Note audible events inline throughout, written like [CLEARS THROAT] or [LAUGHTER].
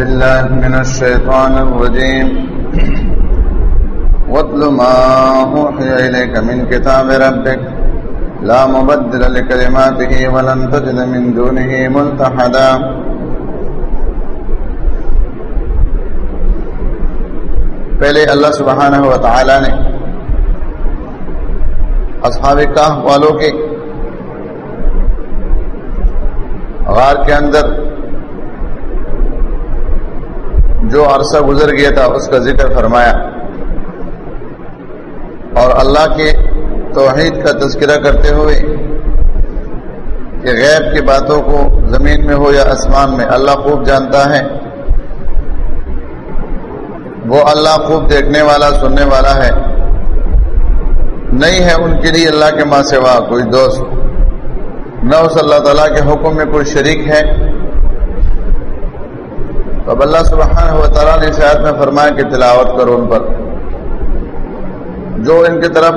بالله من الشيطان الرجيم. واتل ما أوحي إليك من كتاب ربك. لا مبدل لكلماته ولن تجد من دونه ملتحدا. پہلے اللہ سبحانہ و تعالی نے اصحاب کاہ والوں کے غار کے اندر جو عرصہ گزر گیا تھا، اس کا ذکر فرمایا۔ اور اللہ کے توحید کا تذکرہ کرتے ہوئے کہ غیب کی باتوں کو زمین میں ہو یا آسمان میں، اللہ خوب جانتا ہے۔ وہ اللہ خوب دیکھنے والا، سننے والا ہے۔ نہیں ہے ان کے لیے اللہ کے ماں سوا کوئی دوست۔ نہ اس اللہ تعالیٰ کے حکم میں کوئی شریک ہے۔ اب اللہ سبحانہ و تعالیٰ نے شاید میں فرمایا کہ تلاوت کرو ان پر۔ جو ان کی طرف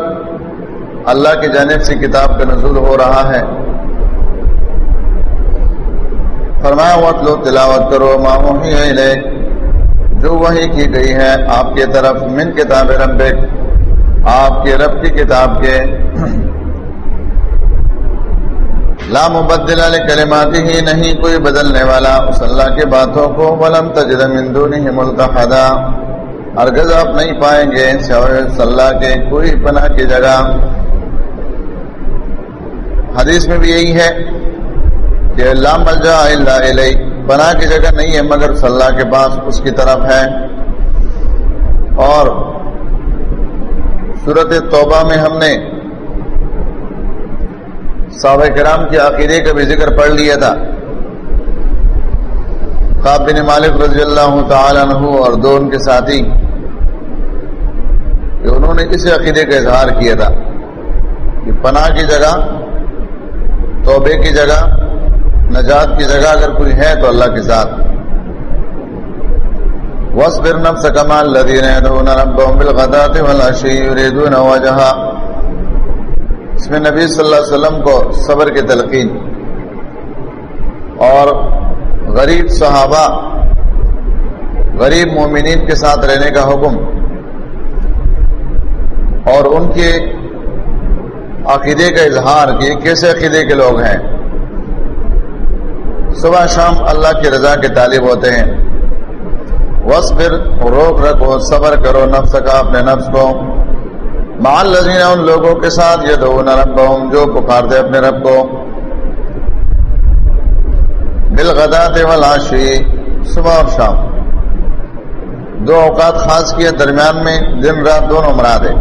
اللہ کی جانب سے کتاب کا نزول ہو رہا ہے۔ فرمایا وقت لو تلاوت کرو ماموہی جو وہی کی گئی ہے آپ کی طرف، من کتاب رب آپ کے رب کی کتاب کے لا مبدل کلماتی ہی نہیں کوئی بدلنے والا۔ اس اللہ کے باتوں کو ولم تجد من دونه ملتحدا۔ ارگز آپ نہیں پائیں گے سوائے اللہ کے کوئی پناہ کی جگہ۔ حدیث میں بھی یہی ہے کہ لا ملجا الا الی پناہ کی جگہ نہیں ہے مگر صلاح کے پاس اس کی طرف ہے۔ اور صورت توبہ میں ہم نے صحابہ کرام کے عقیدے کا بھی ذکر پڑھ لیا تھا۔ خواب بن مالک رضی اللہ تعالی عنہ اور دو ان کے ساتھی کہ انہوں نے اس عقیدے کا اظہار کیا تھا کہ پناہ کی جگہ توبے کی جگہ، نجات کی جگہ اگر کوئی ہے تو اللہ کے ساتھ۔ وصبر نفس كما الذين يدعون ربهم بالغداة والعشي يريدون وجهه اس میں نبی صلی اللہ علیہ وسلم کو صبر کی تلقین اور غریب صحابہ، غریب مومنین کے ساتھ رہنے کا حکم اور ان کے عقیدے کا اظہار کہ کیسے عقیدے کے لوگ ہیں۔ صبح شام اللہ کی رضا کے طالب ہوتے ہیں۔ وصبر روک رکھو، صبر کرو، نفس کا، اپنے نفس کو۔ مال لذین ان لوگوں کے ساتھ یہ دو رب جو پکار دے اپنے رب کو۔ بل غدا والعشی، صبح اور شام۔ دو اوقات خاص کیے درمیان میں، دن رات دونوں مراد ہے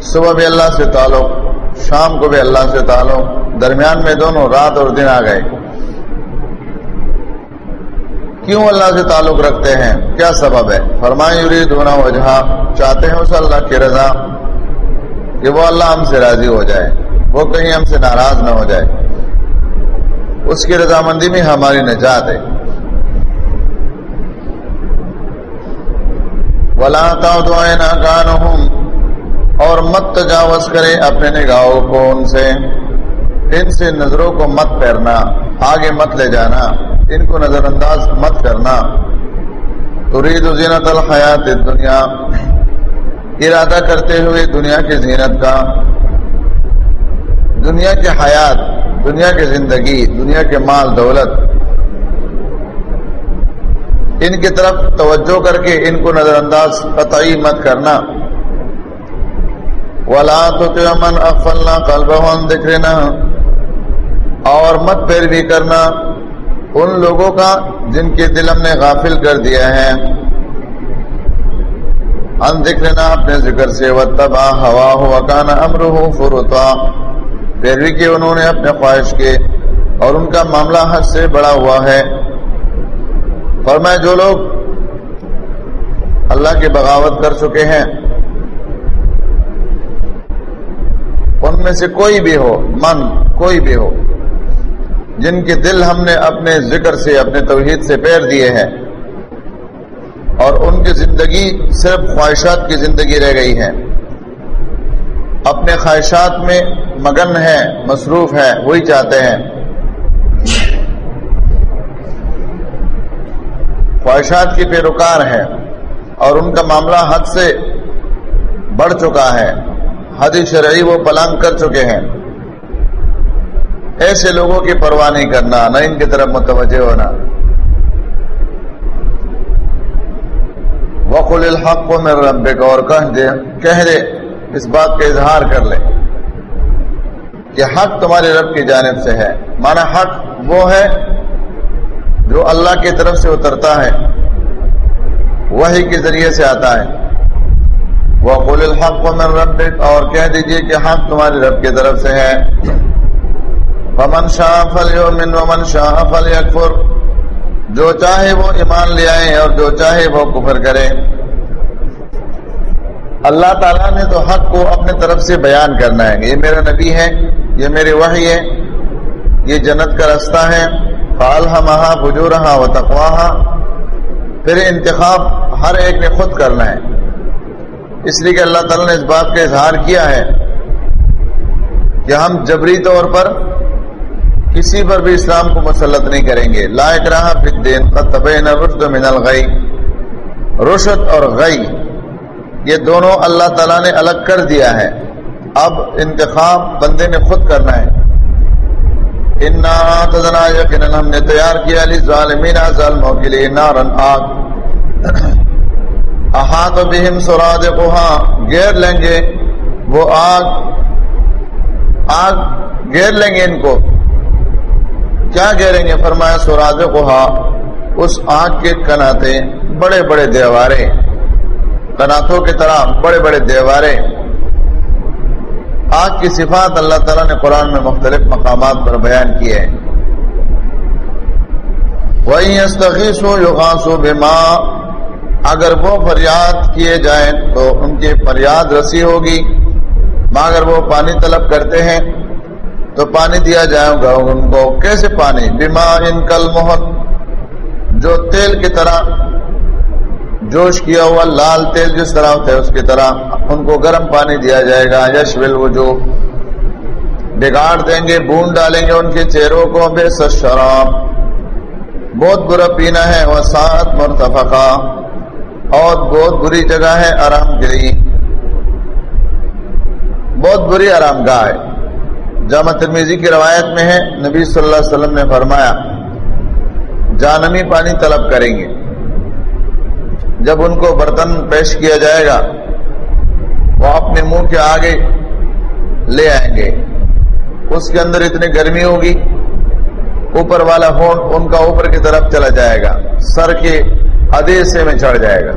صبح بھی اللہ سے تعلق، شام کو بھی اللہ سے تعلق۔ درمیان میں دونوں رات اور دن آ گئے۔ کیوں اللہ سے تعلق رکھتے ہیں؟ کیا سبب ہے؟ فرمائے دونا وجہ، چاہتے ہیں اسے اللہ کی رضا کہ وہ اللہ ہم سے راضی ہو جائے، وہ کہیں ہم سے ناراض نہ ہو جائے۔ اس کی رضامندی میں ہماری نجات ہے۔ ولا دعائیں ناکان اور مت تجاوز کرے اپنے نگاہوں کو ان سے۔ ان سے نظروں کو مت پھیرنا، آگے مت لے جانا۔ ان کو نظر انداز مت کرنا۔ ترید زینت الحیات دنیا ارادہ کرتے ہوئے دنیا کی زینت کا۔ دنیا کے حیات، دنیا کی زندگی، دنیا کے مال، دولت۔ ان کی طرف توجہ کر کے ان کو نظر انداز قطعی مت کرنا۔ ولا تو من افلنا قلبہ دکھنا اور مت پیروی کرنا۔ ان لوگوں کا جن کے دل ہم نے غافل کر دیا ہے۔ ان ذکرنا اپنے ذکر سے وتبا ہوا ہو اکان امر ہو فرتا پیروی کے انہوں نے اپنے خواہش کے، اور ان کا معاملہ حد سے بڑا ہوا ہے۔ فرمائے جو لوگ اللہ کی بغاوت کر چکے ہیں، ان میں سے کوئی بھی ہو، من، کوئی بھی ہو جن کے دل ہم نے اپنے ذکر سے، اپنے توحید سے پیر دیے ہیں۔ اور ان کی زندگی صرف خواہشات کی زندگی رہ گئی ہے۔ اپنے خواہشات میں مگن ہے مصروف ہے وہی چاہتے ہیں۔ خواہشات کی پیروکار ہے اور ان کا معاملہ حد سے بڑھ چکا ہے۔ حد شرعی وہ پلنگ کر چکے ہیں۔ ایسے لوگوں کی پرواہ نہیں کرنا، نہ ان کی طرف متوجہ ہونا۔ وقل الحق کو میرے رب اور کہہ دے کہہ دے، اس بات کا اظہار کر لے کہ حق تمہارے رب کی جانب سے ہے۔ مانا حق وہ ہے جو اللہ کی طرف سے اترتا ہے وہی کے ذریعے سے آتا ہے۔ وہ قل الحق کو میرے رب اور کہہ دیجیے کہ حق تمہارے رب کی طرف سے ہے۔ فمن شاہ فل ومن شاہ فل جو چاہے وہ ایمان لے آئے اور جو چاہے وہ کفر کرے۔ اللہ تعالیٰ نے تو حق کو اپنے طرف سے بیان کرنا ہے۔ یہ میرا نبی ہے، یہ میرے وحی ہے، یہ جنت کا رستہ ہے۔ فالحہ مہا بجورہا و تقواہا پھر انتخاب ہر ایک نے خود کرنا ہے۔ اس لیے کہ اللہ تعالیٰ نے اس بات کا اظہار کیا ہے کہ ہم جبری طور پر کسی پر بھی اسلام کو مسلط نہیں کریں گے۔ لائق رہا فدین طبین رشد من الغی۔ رشد اور غی، یہ دونوں اللہ تعالیٰ نے الگ کر دیا ہے۔ اب انتخاب بندے نے خود کرنا ہے۔ یقینا، ہم نے تیار کیا لی ظالمین ظالموں کے لیے نارن آگ۔ احاط بہم سراد گیر لیں گے وہ آگ۔ آگ گیر لیں گے ان کو۔ کیا گھیریں گے فرمایا سوراج کوہا اس آگ کے کناتے بڑے بڑے دیوارے۔ کناتوں کی طرح بڑے بڑے دیوارے۔ آگ کی صفات اللہ تعالیٰ نے قرآن میں مختلف مقامات پر بیان کیے ہیں وہی استخیص ہو یوغاس ہو اگر وہ فریاد کیے جائیں تو ان کی فریاد رسی ہوگی، مگر وہ پانی طلب کرتے ہیں۔ تو پانی دیا جائے گا ان کو۔ کیسے پانی؟ بیما ان کل محت۔ جو تیل کی طرح جوش کیا ہوا، لال تیل جس طرح ہوتا ہے اس کی طرح ان کو گرم پانی دیا جائے گا۔ یش ول وہ جو بگاڑ دیں گے، بون ڈالیں گے ان کے چہروں کو، بے شراب۔ بہت برا پینا ہے۔ وہ سات مرتفقہ۔ اور بہت بری جگہ ہے، آرام گری۔ بہت بری آرام گاہ ہے۔ جامع ترمیزی کی روایت میں ہے، نبی صلی اللہ علیہ وسلم نے فرمایا، جانمی پانی طلب کریں گے۔ جب ان کو برتن پیش کیا جائے گا، وہ اپنے منہ کے آگے لے آئیں گے۔ اس کے اندر اتنی گرمی ہوگی، اوپر والا ہون ان کا اوپر کی طرف چلا جائے گا۔ سر کے ادیسے میں چڑھ جائے گا۔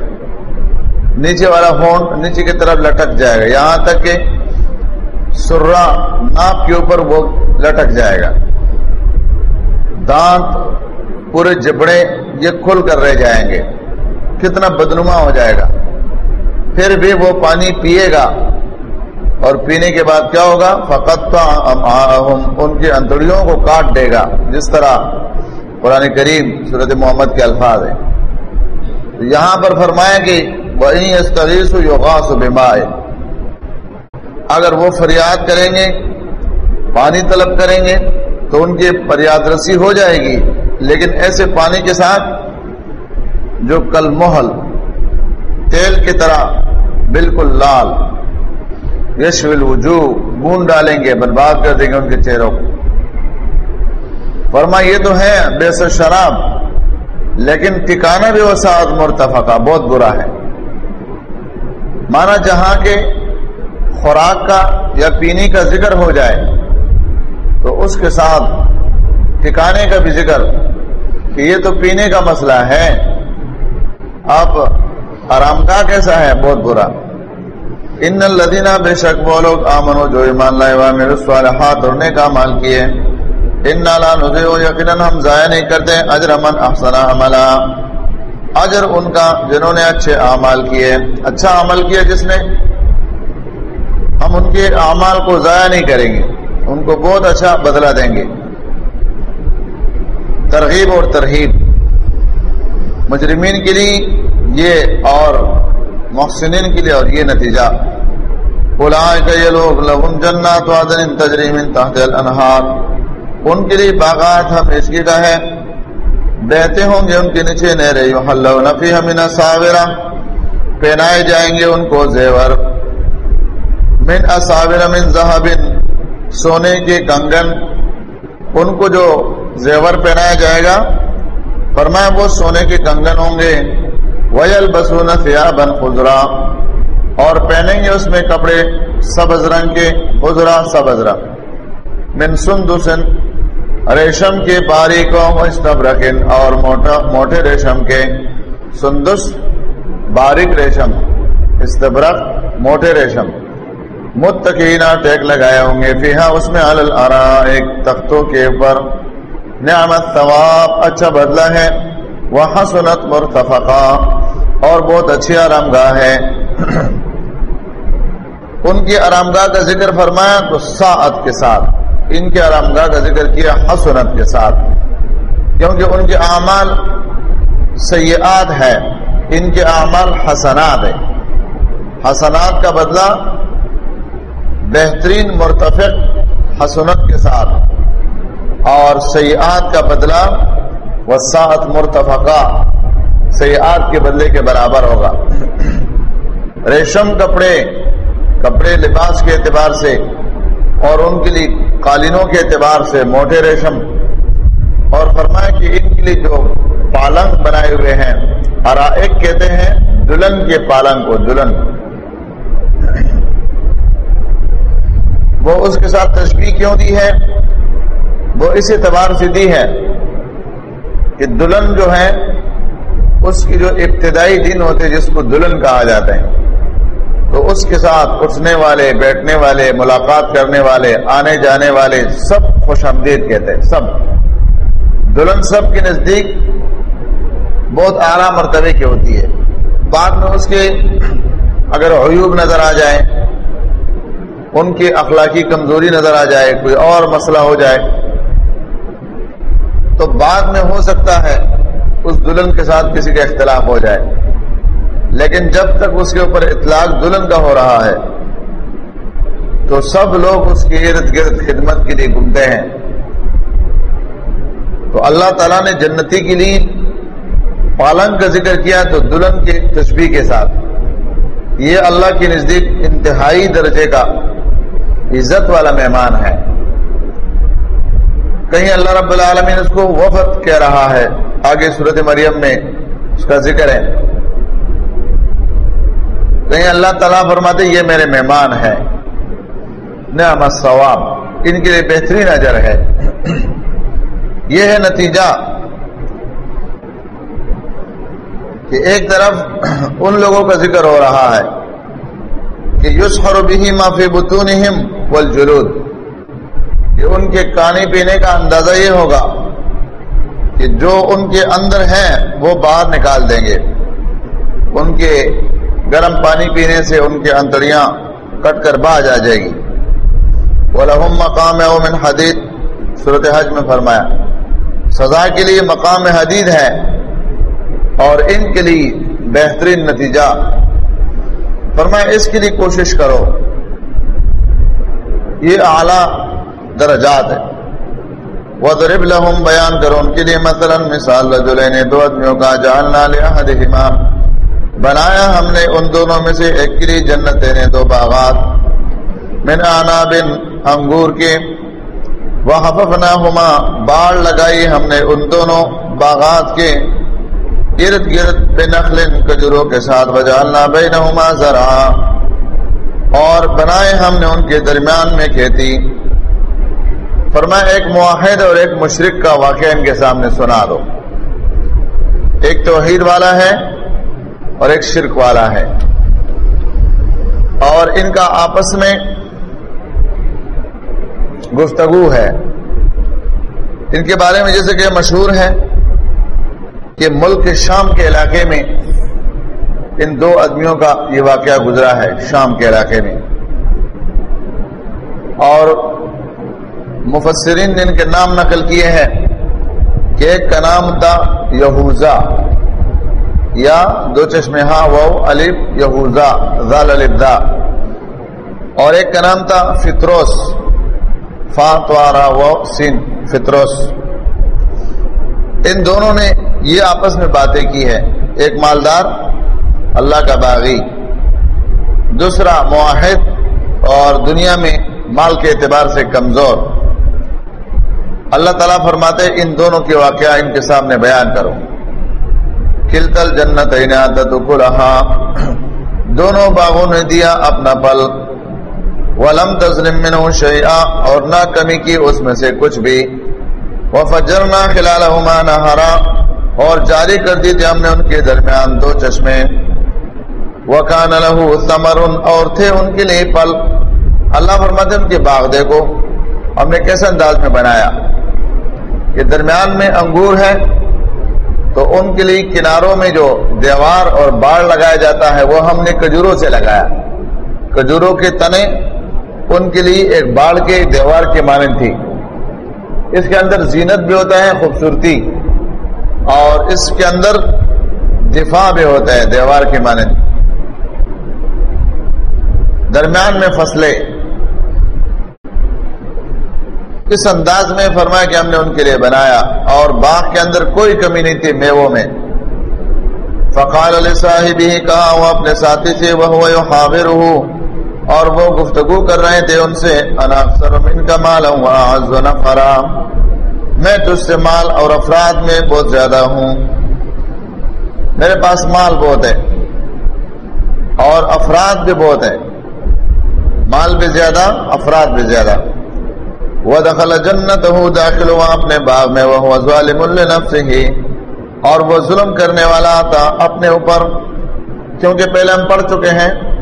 نیچے والا ہون نیچے کی طرف لٹک جائے گا۔ یہاں تک کہ سرا ناپ کے اوپر وہ لٹک جائے گا۔ دانت پورے جبڑے یہ کھل کر رہ جائیں گے۔ کتنا بدنما ہو جائے گا۔ پھر بھی وہ پانی پیے گا۔ اور پینے کے بعد کیا ہوگا؟ فقط ان کی انتڑیوں کو کاٹ دے گا۔ جس طرح قرآن کریم صورت محمد کے الفاظ ہیں۔ یہاں پر فرمائے کہ وہی استغیث یوغاس بیمائے اگر وہ فریاد کریں گے، پانی طلب کریں گے، تو ان کی فریاد رسی ہو جائے گی۔ لیکن ایسے پانی کے ساتھ جو کل محل تیل کی طرح بالکل لال یشول وجو گون ڈالیں گے، برباد کر دیں گے ان کے چہروں کو۔ فرما یہ تو ہے بے شراب لیکن ٹھکانا بھی وسعت مرتفقہ بہت برا ہے۔ مانا جہاں کے خوراک کا یا پینے کا ذکر ہو جائے تو اس کے ساتھ ٹھکانے کا بھی ذکر کہ یہ تو پینے کا مسئلہ ہے۔ اب آرام کا کیسا ہے؟ بہت برا۔ ان الدینہ بے شک وہ لوگ آمن جو ایمان لائے میرے صالحات اور نیک مال کیے۔ ان نالا نذیو یقیناً ہم ضائع نہیں کرتے اجر من احسن عملا۔ اجر ان کا جنہوں نے اچھے اعمال کیے۔ اچھا عمل کیا جس نے؟ ہم ان کے اعمال کو ضائع نہیں کریں گے، ان کو بہت اچھا بدلہ دیں گے۔ ترغیب اور ترغیب مجرمین کے لیے یہ اور محسنین کے لیے اور یہ نتیجہ۔ یہ لوگ لہم جنات وعدن تجری من تحت الانہار۔ ان کے لیے باغات ہمیشگی کا ہے بہتے ہوں گے، ان کے نیچے نہرے حلو نفی پہنائے جائیں گے ان کو زیور۔ من اصابر من زہبن سونے کے کنگن، ان کو جو زیور پہنایا جائے گا، فرمایا وہ سونے کے کنگن ہوں گے۔ ویل بسون فیا بن خزرا اور پہنیں گے اس میں کپڑے سبز رنگ کے خزرا سبز رنگ۔ من سندسن، ریشم کے باریکوں استبرکن اور موٹا، موٹے ریشم کے۔ سندس، باریک ریشم استبرک موٹے ریشم۔ متقینہ ٹیک لگائے ہوں گے فیہا اس میں علی ایک تختوں کے اوپر۔ نعمت ثواب اچھا بدلہ ہے۔ وحسنت مرتفقہ اور بہت اچھی آرام گاہ ہے۔ [CLEARS THROAT] ان کی آرام گاہ کا ذکر فرمایا تو ساعت کے ساتھ۔ ان کے آرام گاہ کا ذکر کیا حسنت کے ساتھ۔ کیونکہ ان کے اعمال سیئات ہے ان کے اعمال حسنات ہے حسنات کا بدلہ بہترین مرتفق حسنت کے ساتھ اور سیاحت کا بدلہ وساحت مرتفقہ سیاحت کے بدلے کے برابر ہوگا۔ ریشم کپڑے کپڑے لباس کے اعتبار سے اور ان کے لیے قالینوں کے اعتبار سے موٹے ریشم اور فرمایا کہ ان کے لیے جو پالنگ بنائے ہوئے ہیں ارائق کہتے ہیں دلہن کے پالنگ کو، دلہن۔ وہ اس کے ساتھ تشبیح کیوں دی ہے؟ وہ اس اعتبار سے دی ہے کہ دلہن جو ہے اس کی جو ابتدائی دن ہوتے جس کو دلہن کہا جاتا ہے، تو اس کے ساتھ اٹھنے والے، بیٹھنے والے، ملاقات کرنے والے، آنے جانے والے سب خوش آمدید کہتے ہیں، سب۔ دلہن سب کے نزدیک بہت اعلیٰ مرتبے کی ہوتی ہے۔ بعد میں اس کے اگر عیوب نظر آ جائے ان کی اخلاقی کمزوری نظر آ جائے، کوئی اور مسئلہ ہو جائے۔ تو بعد میں ہو سکتا ہے اس دلہن کے ساتھ کسی کا اختلاف ہو جائے۔ لیکن جب تک اس کے اوپر اطلاق دلہن کا ہو رہا ہے، تو سب لوگ اس کے ارد گرد خدمت کے لیے گھومتے ہیں۔ تو اللہ تعالیٰ نے جنتی کے لیے پالنگ کا ذکر کیا تو دلہن کے تشبیح کے ساتھ۔ یہ اللہ کے نزدیک انتہائی درجے کا عزت والا مہمان ہے۔ کہیں اللہ رب العالمین اس کو وفد کہہ رہا ہے۔ آگے صورت مریم میں اس کا ذکر ہے۔ کہیں اللہ تعالیٰ فرماتے یہ میرے مہمان ہے نعم ثواب ان کے لیے بہترین اجر ہے۔ یہ ہے نتیجہ کہ ایک طرف ان لوگوں کا ذکر ہو رہا ہے۔ کہ یسخر بھی معافی بتون والجلود کہ ان کے کھانے پینے کا اندازہ یہ ہوگا کہ جو ان کے اندر ہیں وہ باہر نکال دیں گے۔ ان کے گرم پانی پینے سے ان کے انتڑیاں کٹ کر باہر آ جائے گی۔ وَلَهُمْ مقام من حدید صورت حج میں فرمایا، سزا کے لیے مقام حدید ہے اور ان کے لیے بہترین نتیجہ فرمایا، اس کے لیے کوشش کرو۔ یہ اعلیٰ درجات ہے وَضْرِبْ لَهُمْ بیان کرو۔ ان کے لیے مثلا مثال رجلین دو آدمیوں کا جعلنا لِأَحَدِهِمَا بنایا ہم نے ان دونوں میں سے ایک کے لیے جنت دینے، دو باغات۔ من آناب انگور کے۔ وَحَفَفْنَاهُمَا، باڑ لگائی ہم نے ان دونوں باغات کے۔ ارد گرد بنخل کجروں کے ساتھ وجعلنا بینہما زرعا اور بنائے ہم نے ان کے درمیان میں کھیتی۔ فرمایا، ایک معاہد اور ایک مشرق کا واقعہ ان کے سامنے سنا دو۔ ایک توحید والا ہے اور ایک شرک والا ہے۔ اور ان کا آپس میں گفتگو ہے۔ ان کے بارے میں جیسے کہ مشہور ہے کہ ملک شام کے علاقے میں ان دو آدمیوں کا یہ واقعہ گزرا ہے، شام کے علاقے میں۔ اور مفسرین نے ان کے نام نقل کیے ہیں کہ ایک کا نام تھا یہوزا یا دو چشمے ہاں وہ الف، یہوزا زال الفدا اور ایک کا نام تھا فطروس فاتوارا و سین، فطروس۔ ان دونوں نے یہ آپس میں باتیں کی ہے ایک مالدار، اللہ کا باغی۔ دوسرا، معاہد۔ اور دنیا میں مال کے اعتبار سے کمزور۔ اللہ تعالیٰ فرماتے ان دونوں کے واقعہ ان کے سامنے بیان کرو۔ کلتل جنت دونوں باغوں نے دیا اپنا پل ولم تسلم من شیعہ اور نہ کمی کی اس میں سے کچھ بھی۔ وہ فجر نہ خلال اور جاری کر دی تھی ہم نے ان کے درمیان دو چشمے۔ وہ کان لہو ثمر اور تھے ان کے لیے پل اللہ فرماتے ان کے باغ دیکھو۔ ہم نے کیسے انداز میں بنایا؟ کہ درمیان میں انگور ہے تو ان کے لیے کناروں میں جو دیوار اور باڑ لگایا جاتا ہے وہ ہم نے کجوروں سے لگایا۔ کجوروں کے تنے ان کے لیے ایک باڑ کے دیوار کے مانند تھی۔ اس کے اندر زینت بھی ہوتا ہے، خوبصورتی، اور اس کے اندر دفاع بھی ہوتا ہے دیوار کے مانند۔ درمیان میں فصلیں۔ اس انداز میں فرمایا کہ ہم نے ان کے لیے بنایا، اور باغ کے اندر کوئی کمی نہیں تھی میووں میں۔ فقال علیہ صاحب ہی کہا وہ اپنے ساتھی سے وہ حاضر اور وہ گفتگو کر رہے تھے ان سے من کا مال ہوں فرام میں تجھ سے مال اور افراد میں بہت زیادہ ہوں۔ میرے پاس مال بہت ہے اور افراد بھی بہت ہے۔ مال بھی زیادہ، افراد بھی زیادہ۔ وہ دخل جنت ہوں داخل ہوا اپنے باغ میں وہ ظالم ہی اور وہ ظلم کرنے والا تھا اپنے اوپر، کیونکہ پہلے ہم پڑھ چکے ہیں۔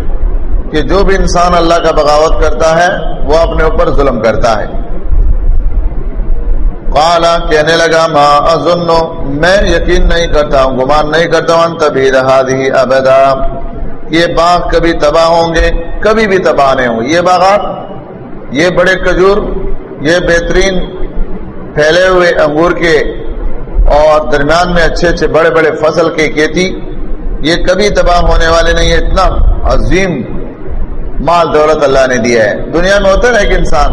کہ جو بھی انسان اللہ کا بغاوت کرتا ہے، وہ اپنے اوپر ظلم کرتا ہے۔ قالا کہنے لگا، ما ازن میں یقین نہیں کرتا ہوں، گمان نہیں کرتا ہوں تبھی رہا دی ابدا۔ یہ باغ کبھی تباہ ہوں گے، کبھی بھی تباہ نہیں ہوں یہ باغات، یہ بڑے کجور یہ بہترین پھیلے ہوئے انگور کے اور درمیان میں اچھے اچھے بڑے بڑے فصل کے کھیتی، یہ کبھی تباہ ہونے والے نہیں ہے اتنا عظیم مال دولت اللہ نے دیا ہے۔ دنیا میں ہوتا ہے کہ انسان،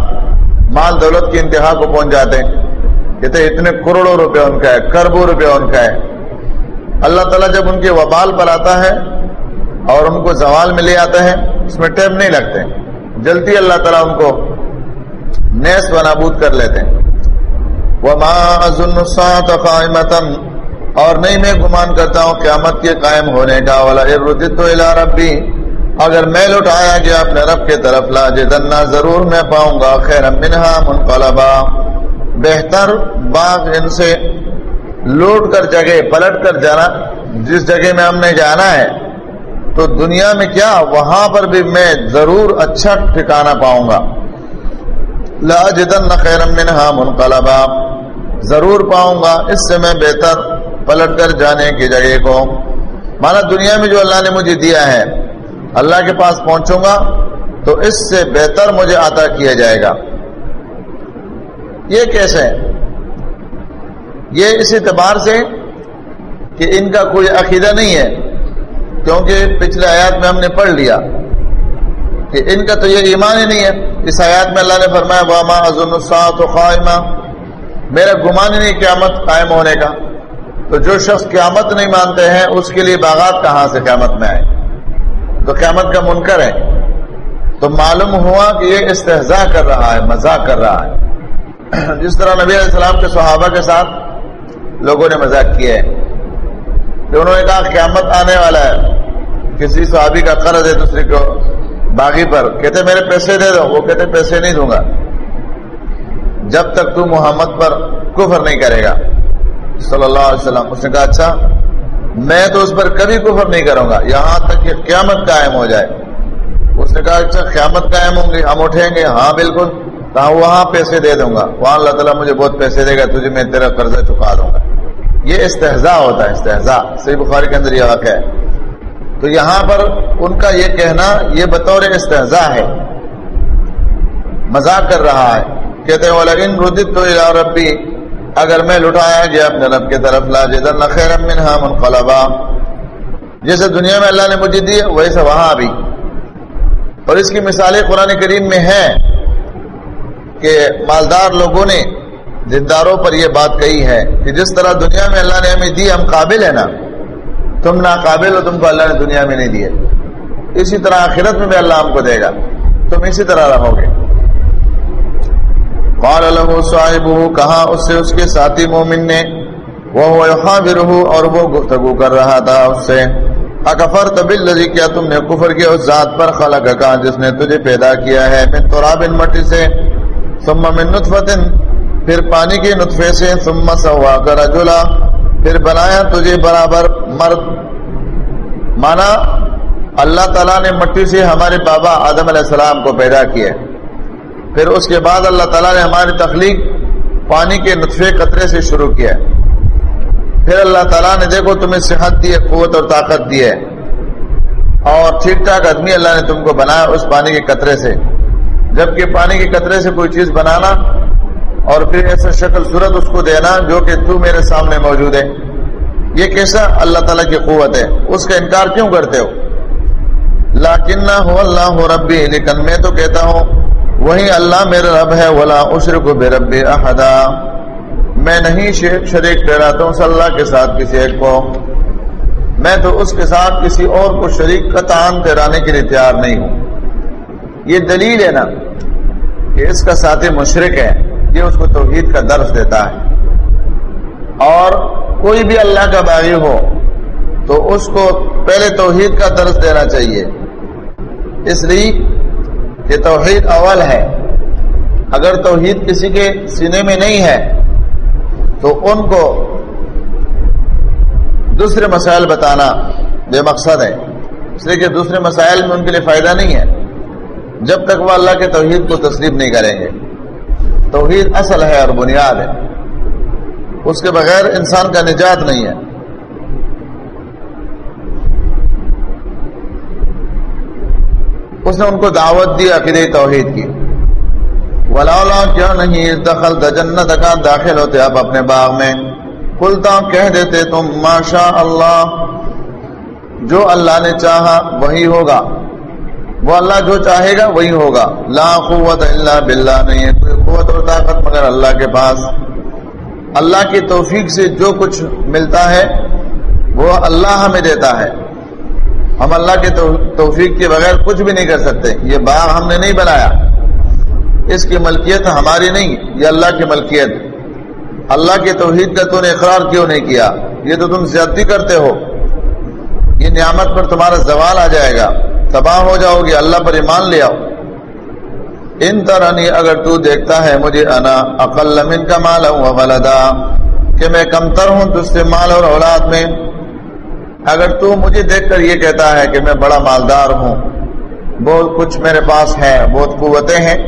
مال دولت کی انتہا کو پہنچ جاتے ہیں۔ کہتے اتنے کروڑوں روپے ان کا ہے کربوں روپے ان کا ہے۔ اللہ تعالیٰ جب ان کے وبال پر آتا ہے اور ان کو زوال میں لے آتا ہے، اس میں ٹائم نہیں لگتے۔ جلدی اللہ تعالیٰ ان کو نیس و نابود کر لیتے ہیں۔ اور نہیں، میں گمان کرتا ہوں، قیامت کے قائم ہونے کا۔ والا ربی اگر میں لٹایا گیا اپنے رب کے طرف، لا جدنا ضرور میں پاؤں گا خیر منہا منقلبا۔ بہتر باغ ان سے لوٹ کر جگہ، پلٹ کر جانا، جس جگہ میں ہم نے جانا ہے۔ تو دنیا میں کیا، وہاں پر بھی میں ضرور اچھا ٹھکانا پاؤں گا۔ لا جدن خیر منہا منقلبا۔ ضرور پاؤں گا، اس سے میں بہتر پلٹ کر جانے کی جگہ کو۔ مانا دنیا میں جو اللہ نے مجھے دیا ہے اللہ کے پاس پہنچوں گا تو اس سے بہتر مجھے عطا کیا جائے گا۔ یہ کیسے یہ اس اعتبار سے کہ ان کا کوئی عقیدہ نہیں ہے، کیونکہ پچھلے آیات میں ہم نے پڑھ لیا کہ ان کا تو یہ ایمان ہی نہیں ہے۔ اس آیات میں اللہ نے فرمایا واما خائمہ میرا گمان ہی نہیں قیامت قائم ہونے کا۔ تو جو شخص قیامت نہیں مانتے ہیں، اس کے لیے باغات کہاں سے قیامت میں آئے؟ تو قیامت کا منکر ہے۔ تو معلوم ہوا کہ یہ استحضاء کر رہا ہے مزاق کر رہا ہے۔ [CLEARS THROAT] جس طرح نبی علیہ السلام کے صحابہ کے ساتھ لوگوں نے مذاق کیا ہے۔ کہ انہوں نے کہا، قیامت آنے والا ہے۔ کسی صحابی کا قرض ہے دوسرے کو باغی پر۔ کہتے، میرے پیسے دے دو۔ وہ کہتے، پیسے نہیں دوں گا۔ جب تک تو محمد پر کفر نہیں کرے گا۔ صلی اللہ علیہ وسلم، اس نے کہا اچھا میں تو اس پر کبھی کفر نہیں کروں گا۔ یہاں تک کہ قیامت قائم ہو جائے۔ اس نے کہا اچھا قیامت قائم ہوں گے ہم اٹھیں گے۔ ہاں بالکل۔ کہا، وہاں پیسے دے دوں گا۔ وہاں اللہ تعالیٰ مجھے بہت پیسے دے گا، تجھے میں تیرا قرضہ چکا دوں گا۔ یہ استحضاء ہوتا ہے، استحضاء۔ صحیح بخاری کے اندر یہ واقع ہے۔ تو یہاں پر ان کا یہ کہنا، یہ بطور استحضاء ہے۔ مذاق کر رہا ہے۔ کہتے ہیں ردت تو ربی اگر میں لٹایا گیا اپنے رب کی طرف، لا جدن خیر منہا منقلبا۔ جیسے دنیا میں اللہ نے مجھے دی، ویسے وہاں بھی۔ اور اس کی مثالیں قرآن کریم میں ہے کہ مالدار لوگوں نے دینداروں پر یہ بات کہی ہے کہ جس طرح دنیا میں اللہ نے ہمیں دی، ہم قابل ہیں نا۔ تم ناقابل ہو، تم کو اللہ نے دنیا میں نہیں دیے اسی طرح آخرت میں بھی اللہ ہم کو دے گا۔ تم اسی طرح رہو گے۔ قال له صاحبه، کہا اس سے اس کے ساتھی مومن نے وہ يحاوره اور وہ گفتگو کر رہا تھا اس سے۔ اکفرت بالذی، کیا تم نے کفر کیا اس ذات پر خلق کا جس نے تجھے پیدا کیا ہے؟ من تراب مٹی سے۔ ثم من نطفه پھر پانی کے نطفے سے۔ ثم سواک رجلا، پھر بنایا تجھے برابر مرد۔ مانا، اللہ تعالیٰ نے مٹی سے ہمارے بابا آدم علیہ السلام کو پیدا کیا۔ پھر اس کے بعد اللہ تعالیٰ نے ہماری تخلیق پانی کے نطفے قطرے سے شروع کیا پھر اللہ تعالیٰ نے دیکھو تمہیں صحت دی ہے، قوت اور طاقت دی ہے۔ اور ٹھیک ٹھاک آدمی اللہ نے تم کو بنایا اس پانی کے قطرے سے۔ جبکہ پانی کے قطرے سے کوئی چیز بنانا اور پھر ایسا شکل صورت اس کو دینا جو کہ تو میرے سامنے موجود ہے۔ یہ کیسا اللہ تعالیٰ کی قوت ہے؟ اس کا انکار کیوں کرتے ہو؟ لاکن ہو اللہ ربی لیکن میں تو کہتا ہوں وہی اللہ میرا رب ہے، ولا اشرک بے رب احدا۔ میں نہیں شریک ٹھہراتا ہوں اللہ کے ساتھ کسی ایک کو۔ میں تو اس کے ساتھ کسی اور کو شریک کا تعان ٹھہرانے کے لیے تیار نہیں ہوں۔ یہ دلیل ہے نا کہ اس کا ساتھی مشرق ہے، یہ اس کو توحید کا درس دیتا ہے۔ اور کوئی بھی اللہ کا باغی ہو، تو اس کو پہلے توحید کا درس دینا چاہیے۔ اس لیے کہ توحید اول ہے۔ اگر توحید کسی کے سینے میں نہیں ہے، تو ان کو دوسرے مسائل بتانا بے مقصد ہے۔ اس لیے کہ دوسرے مسائل میں ان کے لیے فائدہ نہیں ہے۔ جب تک وہ اللہ کے توحید کو تسلیم نہیں کریں گے۔ توحید اصل ہے اور بنیاد ہے۔ اس کے بغیر انسان کا نجات نہیں ہے۔ اس نے ان کو دعوت دی عقید توحید کی۔ ولا کیوں نہیں دخل جنت کا داخل ہوتے آپ اپنے باغ میں؟ کلتا کہہ دیتے تم ماشاء اللہ جو اللہ نے چاہا وہی ہوگا۔ وہ اللہ جو چاہے گا وہی ہوگا۔ لا قوت اللہ باللہ، نہیں ہے کوئی قوت اور طاقت مگر اللہ کے پاس۔ اللہ کی توفیق سے جو کچھ ملتا ہے، وہ اللہ ہمیں دیتا ہے۔ ہم اللہ کے توفیق کے بغیر کچھ بھی نہیں کر سکتے۔ یہ باغ ہم نے نہیں بنایا۔ اس کی ملکیت ہماری نہیں، یہ اللہ کی ملکیت۔ اللہ کے توحید کا تو نے اقرار کیوں نہیں کیا؟ یہ تو تم زیادتی کرتے ہو۔ یہ نعمت پر تمہارا زوال آ جائے گا۔ تباہ ہو جاؤ گے، اللہ پر ایمان لے آؤ۔ ان طرح اگر تو دیکھتا ہے مجھے، انا اقل من کا مال ہوں کہ میں کمتر ہوں تجھ سے مال اور اولاد میں۔ اگر تو مجھے دیکھ کر یہ کہتا ہے کہ میں بڑا مالدار ہوں، بہت کچھ میرے پاس ہے، بہت قوتیں ہیں،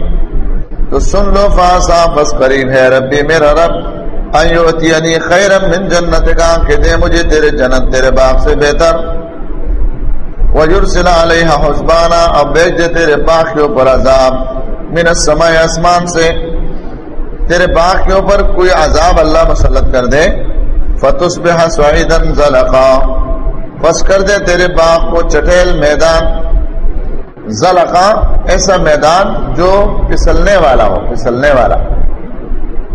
تو سن لو فاسا بس قریب ہے ربی میرا رب۔ ایوتی خیر من جنت کا کہ دے مجھے تیرے جنت، تیرے باغ سے بہتر۔ وجرسل علیہ حسبانا اب بیچ دے تیرے باغ کے اوپر عذاب۔ من السماء اسمان سے۔ تیرے باغ کے اوپر کوئی عذاب اللہ مسلط کر دے۔ فتصبح سعیدا زلقا۔ بس کر دے تیرے باغ کو چٹیل میدان۔ زلقا ایسا میدان جو پسلنے والا ہو پسلنے والا۔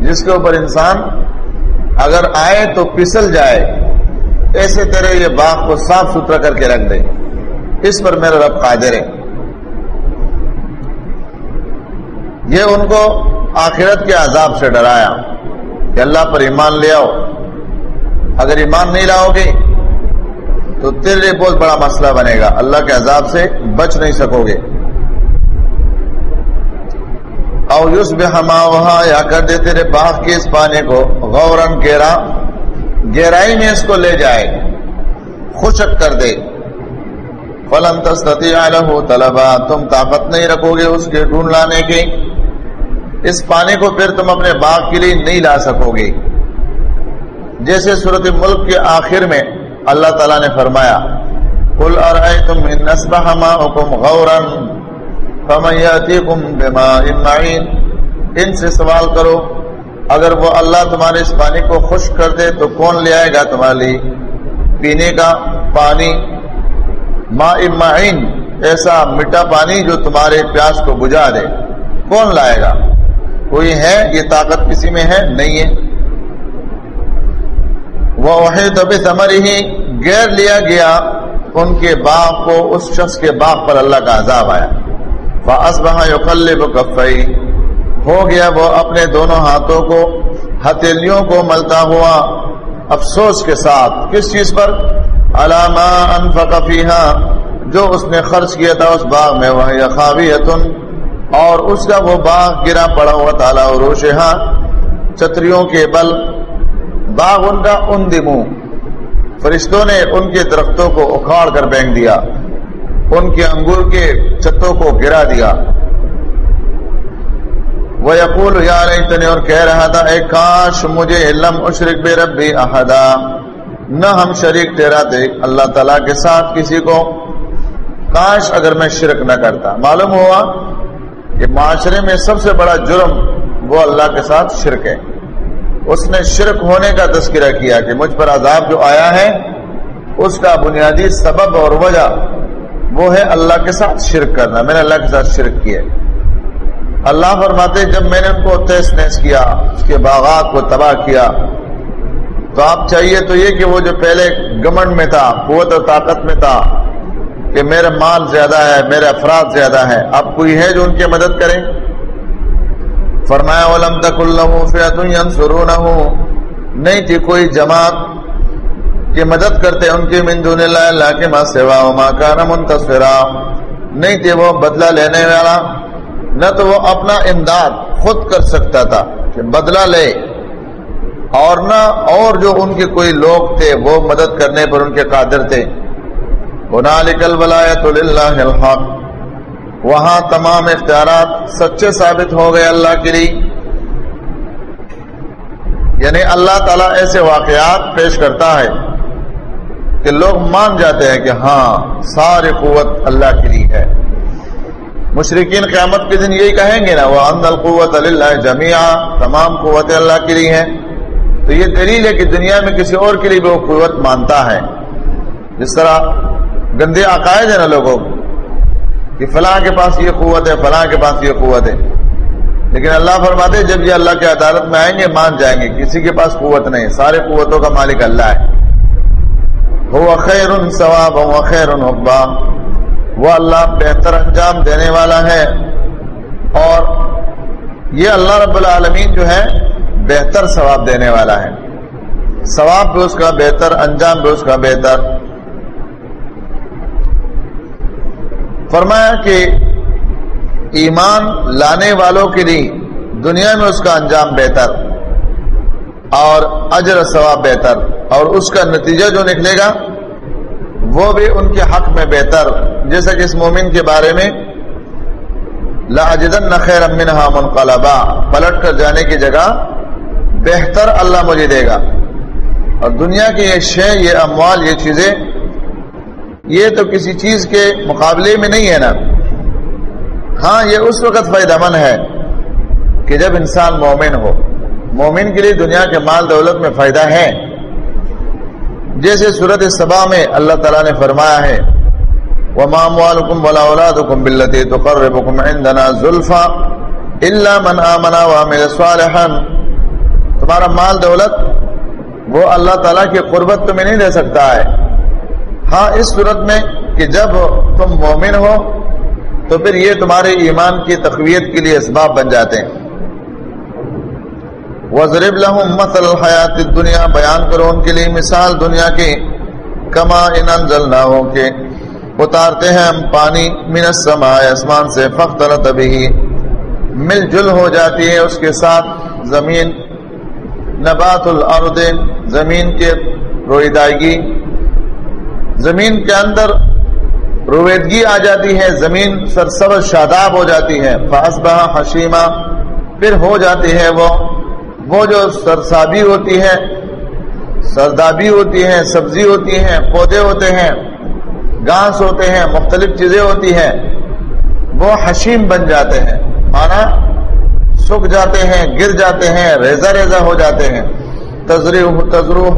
جس کے اوپر انسان اگر آئے تو پسل جائے۔ ایسے تیرے یہ باغ کو صاف ستھرا کر کے رکھ دے۔ اس پر میرا رب قادر ہے۔ یہ ان کو آخرت کے عذاب سے ڈرایا کہ اللہ پر ایمان لے آؤ۔ اگر ایمان نہیں لاؤ گے تو تیرے لیے بہت بڑا مسئلہ بنے گا۔ اللہ کے عذاب سے بچ نہیں سکو گے۔ او یوس بے ہما وہاں یا کر دے تیرے باغ کے اس پانی کو۔ غورن گہرا گہرائی میں اس کو لے جائے۔ خشک کر دے۔ فلن تستطیع له طلبا، تم طاقت نہیں رکھو گے اس کے ڈھونڈ لانے کی اس پانی کو پھر تم اپنے باغ کے لیے نہیں لا سکو گے۔ جیسے صورت ملک کے آخر میں اللہ تعالیٰ نے فرمایا، قل ارائیتم ان نسبح ماؤکم غورا فمن یاتیکم بماء معین ان سے سوال کرو، اگر وہ اللہ تمہارے اس پانی کو خشک کر دے تو کون لے آئے گا تمہارے لیے؟ پینے کا پانی ما ایسا مٹا پانی جو تمہارے پیاس کو بجھا دے، کون لائے گا؟ کوئی ہے؟ یہ طاقت کسی میں ہے؟ نہیں ہے۔ وہ اوہے تو بھی سمر ہی گیر لیا گیا ان کے باغ کو، اس شخص کے باغ پر اللہ کا عذاب آیا۔ ہو گیا وہ اپنے دونوں ہاتھوں کو، ہتھیلیوں کو ملتا ہوا افسوس کے ساتھ۔ کس چیز پر؟ علامہ انفقفیہ جو اس نے خرچ کیا تھا اس باغ میں وہ خاویتن اور اس کا وہ باغ گرا پڑا ہوا تالا روشہا چتریوں کے بل باغ ان کا ان فرشتوں نے ان کے درختوں کو اکھاڑ کر بینک دیا، ان کے انگور کے چتوں کو گرا دیا۔ وہ یقول یا اور کہہ رہا تھا، اے کاش مجھے علم اشرک بے ربی احدا، نہ ہم شریک تیرا تھے، اللہ تعالی کے ساتھ کسی کو۔ کاش اگر میں شرک نہ کرتا۔ معلوم ہوا کہ معاشرے میں سب سے بڑا جرم وہ اللہ کے ساتھ شرک ہے۔ اس نے شرک ہونے کا تذکرہ کیا کہ مجھ پر عذاب جو آیا ہے، اس کا بنیادی سبب اور وجہ وہ ہے اللہ کے ساتھ شرک کرنا۔ میں نے اللہ کے ساتھ شرک کیا۔ اللہ فرماتے، جب میں نے ان کو تیس نیس کیا، اس کے باغات کو تباہ کیا، تو آپ چاہیے تو یہ کہ وہ جو پہلے گمنڈ میں تھا، قوت و طاقت میں تھا، کہ میرا مال زیادہ ہے، میرے افراد زیادہ ہے اب کوئی ہے جو ان کی مدد کرے؟ فرمایا، ولم تک اللہ نہیں تھی کوئی جماعت کی مدد کرتے ان کی من دون اللہ اللہ کے ماں سوا ما کان منتصرا. نہیں تھے وہ بدلہ لینے والا، نہ تو وہ اپنا امداد خود کر سکتا تھا کہ بدلہ لے، اور نہ اور جو ان کے کوئی لوگ تھے وہ مدد کرنے پر ان کے قادر تھے. هنالک الولایت للہ الحق. وہاں تمام اختیارات سچے ثابت ہو گئے اللہ کے لیے۔ یعنی اللہ تعالیٰ ایسے واقعات پیش کرتا ہے کہ لوگ مان جاتے ہیں کہ ہاں ساری قوت اللہ کے لیے ہے۔ مشرقین قیامت کے دن یہی کہیں گے نا وہ اند القوت اللہ جمیا تمام قوت اللہ کے لیے ہے تو یہ دلیل ہے کہ دنیا میں کسی اور کے لیے بھی وہ قوت مانتا ہے۔ جس طرح گندے عقائد ہیں نا لوگوں کو کہ فلاں کے پاس یہ قوت ہے، فلاں کے پاس یہ قوت ہے۔ لیکن اللہ فرماتے جب یہ اللہ کی عدالت میں آئیں گے، مان جائیں گے، کسی کے پاس قوت نہیں سارے قوتوں کا مالک اللہ ہے۔ وہ خیر ثواب ہو خیر حقبا وہ اللہ بہتر انجام دینے والا ہے۔ اور یہ اللہ رب العالمین جو ہے، بہتر ثواب دینے والا ہے۔ ثواب بھی اس کا بہتر، انجام بھی اس کا بہتر۔ فرمایا کہ ایمان لانے والوں کے لیے دنیا میں اس کا انجام بہتر اور اجر ثواب بہتر اور اس کا نتیجہ جو نکلے گا، وہ بھی ان کے حق میں بہتر۔ جیسا کہ اس مومن کے بارے میں لاجدن خیر امنہا منقلبا، پلٹ کر جانے کی جگہ بہتر اللہ مجھے دے گا۔ اور دنیا کی یہ شے، یہ اموال، یہ چیزیں یہ تو کسی چیز کے مقابلے میں نہیں ہے نا۔ ہاں یہ اس وقت فائدہ مند ہے کہ جب انسان مومن ہو۔ مومن کے لیے دنیا کے مال دولت میں فائدہ ہے۔ جیسے صورت سبا میں اللہ تعالیٰ نے فرمایا ہے، وَمَا مُوَالُكُمْ وَلَا أَوْلَادُكُمْ بِالَّتِي تُقَرِّبُكُمْ عِنْدَنَا زُلْفَا إِلَّا مَنْ آمَنَا وَعَمِلَ صَالِحًا۔ تمہارا مال دولت وہ اللہ تعالیٰ کی قربت تمہیں نہیں دے سکتا ہے۔ ہاں اس صورت میں کہ جب تم مومن ہو، تو پھر یہ تمہارے ایمان کی تقویت کے لیے اسباب بن جاتے ہیں۔ وزرب لہم مثل الحیات دنیا بیان کرو ان کے لیے مثال دنیا کی۔ کما ان انزل نہ ہو کے اتارتے ہیں ہم پانی من السماء اسمان سے۔ فختر تبھی مل جل ہو جاتی ہے اس کے ساتھ۔ زمین، نبات الارض، زمین کے رویدائیگی زمین کے اندر رویدگی آ جاتی ہے، زمین سرسبر شاداب ہو جاتی ہے۔ فاسبہ حشیمہ پھر ہو جاتی ہے وہ وہ جو سرسابی ہوتی ہے، سردابی ہوتی ہے، سبزی ہوتی ہے، پودے ہوتے ہیں، گھاس ہوتے ہیں، مختلف چیزیں ہوتی ہیں، وہ حشیم بن جاتے ہیں۔ مانا سکھ جاتے ہیں، گر جاتے ہیں ریزا ریزا ہو جاتے ہیں۔ تجری تجرو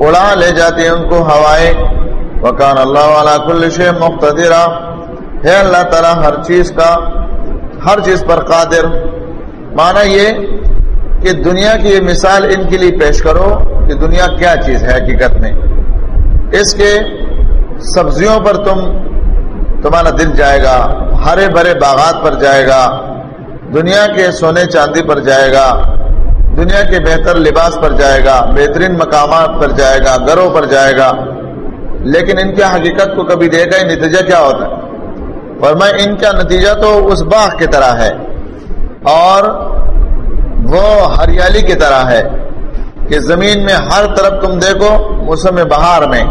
اڑا لے جاتے ہیں ان کو ہوائیں۔ وکان اللہ والا کل شے مقتدرا۔ ہے اللہ تعالیٰ، ہر چیز کا، ہر چیز پر قادر۔ معنی یہ کہ دنیا کی یہ مثال ان کے لیے پیش کرو کہ دنیا کیا چیز ہے حقیقت میں۔ اس کے سبزیوں پر تم، تمہارا دل جائے گا، ہرے بھرے باغات پر جائے گا، دنیا کے سونے چاندی پر جائے گا۔ دنیا کے بہتر لباس پر جائے گا، بہترین مقامات پر جائے گا، گھروں پر جائے گا۔ لیکن ان کی حقیقت کو کبھی دیکھا نتیجہ کیا ہوتا ہے؟ اور میں ان کا نتیجہ تو اس باغ کی طرح ہے اور وہ ہریالی کی طرح ہے کہ زمین میں ہر طرف تم دیکھو موسم بہار میں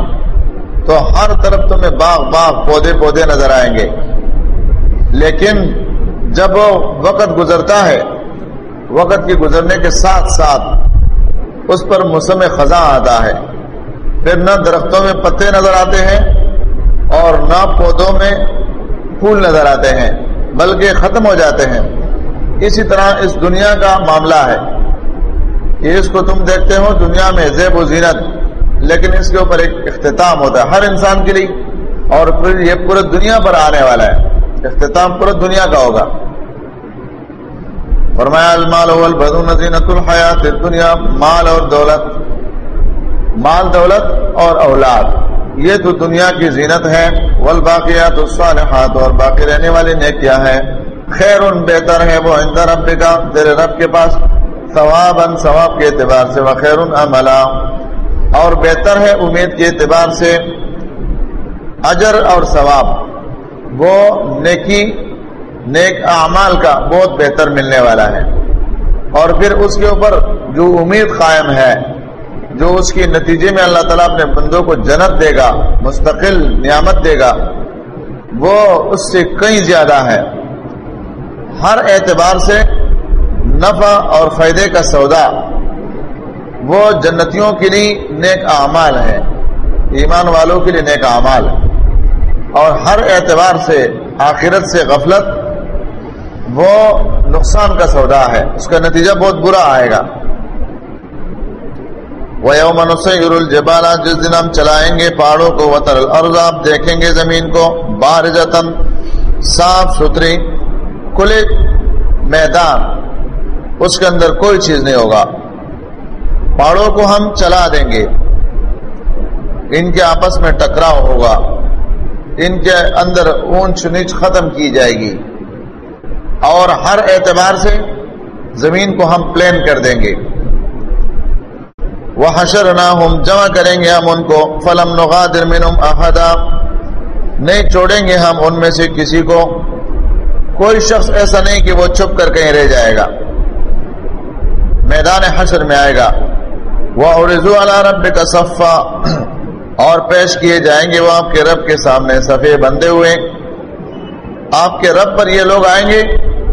تو ہر طرف تمہیں باغ باغ پودے پودے نظر آئیں گے۔ لیکن جب وقت گزرتا ہے وقت کے گزرنے کے ساتھ ساتھ اس پر موسم خزاں آتا ہے۔ پھر نہ درختوں میں پتے نظر آتے ہیں اور نہ پودوں میں پھول نظر آتے ہیں، بلکہ ختم ہو جاتے ہیں۔ اسی طرح اس دنیا کا معاملہ ہے۔ کہ اس کو تم دیکھتے ہو، دنیا میں زیب و زینت، لیکن اس کے اوپر ایک اختتام ہوتا ہے، ہر انسان کے لیے۔ اور پھر یہ پورے دنیا پر آنے والا ہے۔ اختتام پورے دنیا کا ہوگا۔ فرمایا، المال والبنون زینت الحیات دنیا مال اور دولت۔ مال، دولت اور اولاد۔ یہ تو دنیا کی زینت ہے۔ والباقیات الصالحات، اور باقی رہنے والی نیکیاں ہیں۔ خیر ان بہتر ہے وہ عند رب کا تیرے رب کے پاس۔ ثواب ان ثواب کے اعتبار سے وخیر عملا۔ اور بہتر ہے امید کے اعتبار سے، اجر اور ثواب۔ وہ نیکی نیک اعمال کا بہت بہتر ملنے والا ہے۔ اور پھر اس کے اوپر جو امید قائم ہے، جو اس کے نتیجے میں اللہ تعالیٰ اپنے بندوں کو جنت دے گا، مستقل نعمت دے گا، وہ اس سے کئی زیادہ ہے۔ ہر اعتبار سے نفع اور فائدے کا سودا وہ جنتیوں کے لیے نیک اعمال ہے ایمان والوں کے لیے نیک اعمال ہے اور ہر اعتبار سے آخرت سے غفلت وہ نقصان کا سودا ہے، اس کا نتیجہ بہت برا آئے گا۔ وہ جس دن ہم چلائیں گے پہاڑوں کو وطر الارض آپ دیکھیں گے زمین کو بار جتن صاف ستھری، کھلے میدان، اس کے اندر کوئی چیز نہیں ہوگا۔ پہاڑوں کو ہم چلا دیں گے۔ ان کے آپس میں ٹکراؤ ہوگا۔ ان کے اندر اونچ نیچ ختم کی جائے گی۔ اور ہر اعتبار سے زمین کو ہم پلین کر دیں گے۔ وہ حشر نہ ہم جمع کریں گے ہم ان کو۔ فلم نغادر منہم احدا نہیں چھوڑیں گے ہم ان میں سے کسی کو۔ کوئی شخص ایسا نہیں کہ وہ چھپ کر کہیں رہ جائے گا۔ میدان حشر میں آئے گا۔ وہ رضو اللہ رب کا صفا۔ اور پیش کیے جائیں گے وہ آپ کے رب کے سامنے صفے بندے ہوئے۔ آپ کے رب پر یہ لوگ آئیں گے۔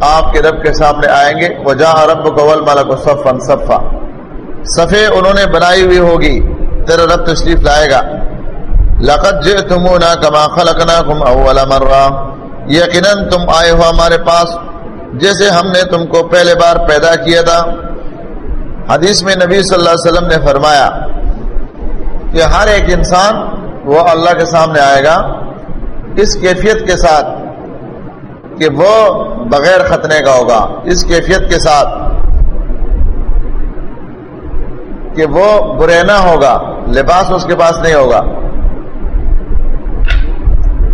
آپ کے رب کے سامنے آئیں گے۔ وہ جہاں رب قول مالا کو صفن صفا۔ صفے انہوں نے بنائی ہوئی ہوگی، تیرا رب تشریف لائے گا۔ لقت جے تم کما خلقنا کم اول مرہ یقیناً تم آئے ہو ہمارے پاس، جیسے ہم نے تم کو پہلے بار پیدا کیا تھا۔ حدیث میں نبی صلی اللہ علیہ وسلم نے فرمایا کہ ہر ایک انسان وہ اللہ کے سامنے آئے گا۔ اس کیفیت کے ساتھ کہ وہ بغیر ختنے کا ہوگا اس کیفیت کے ساتھ کہ وہ برینا ہوگا، لباس اس کے پاس نہیں ہوگا۔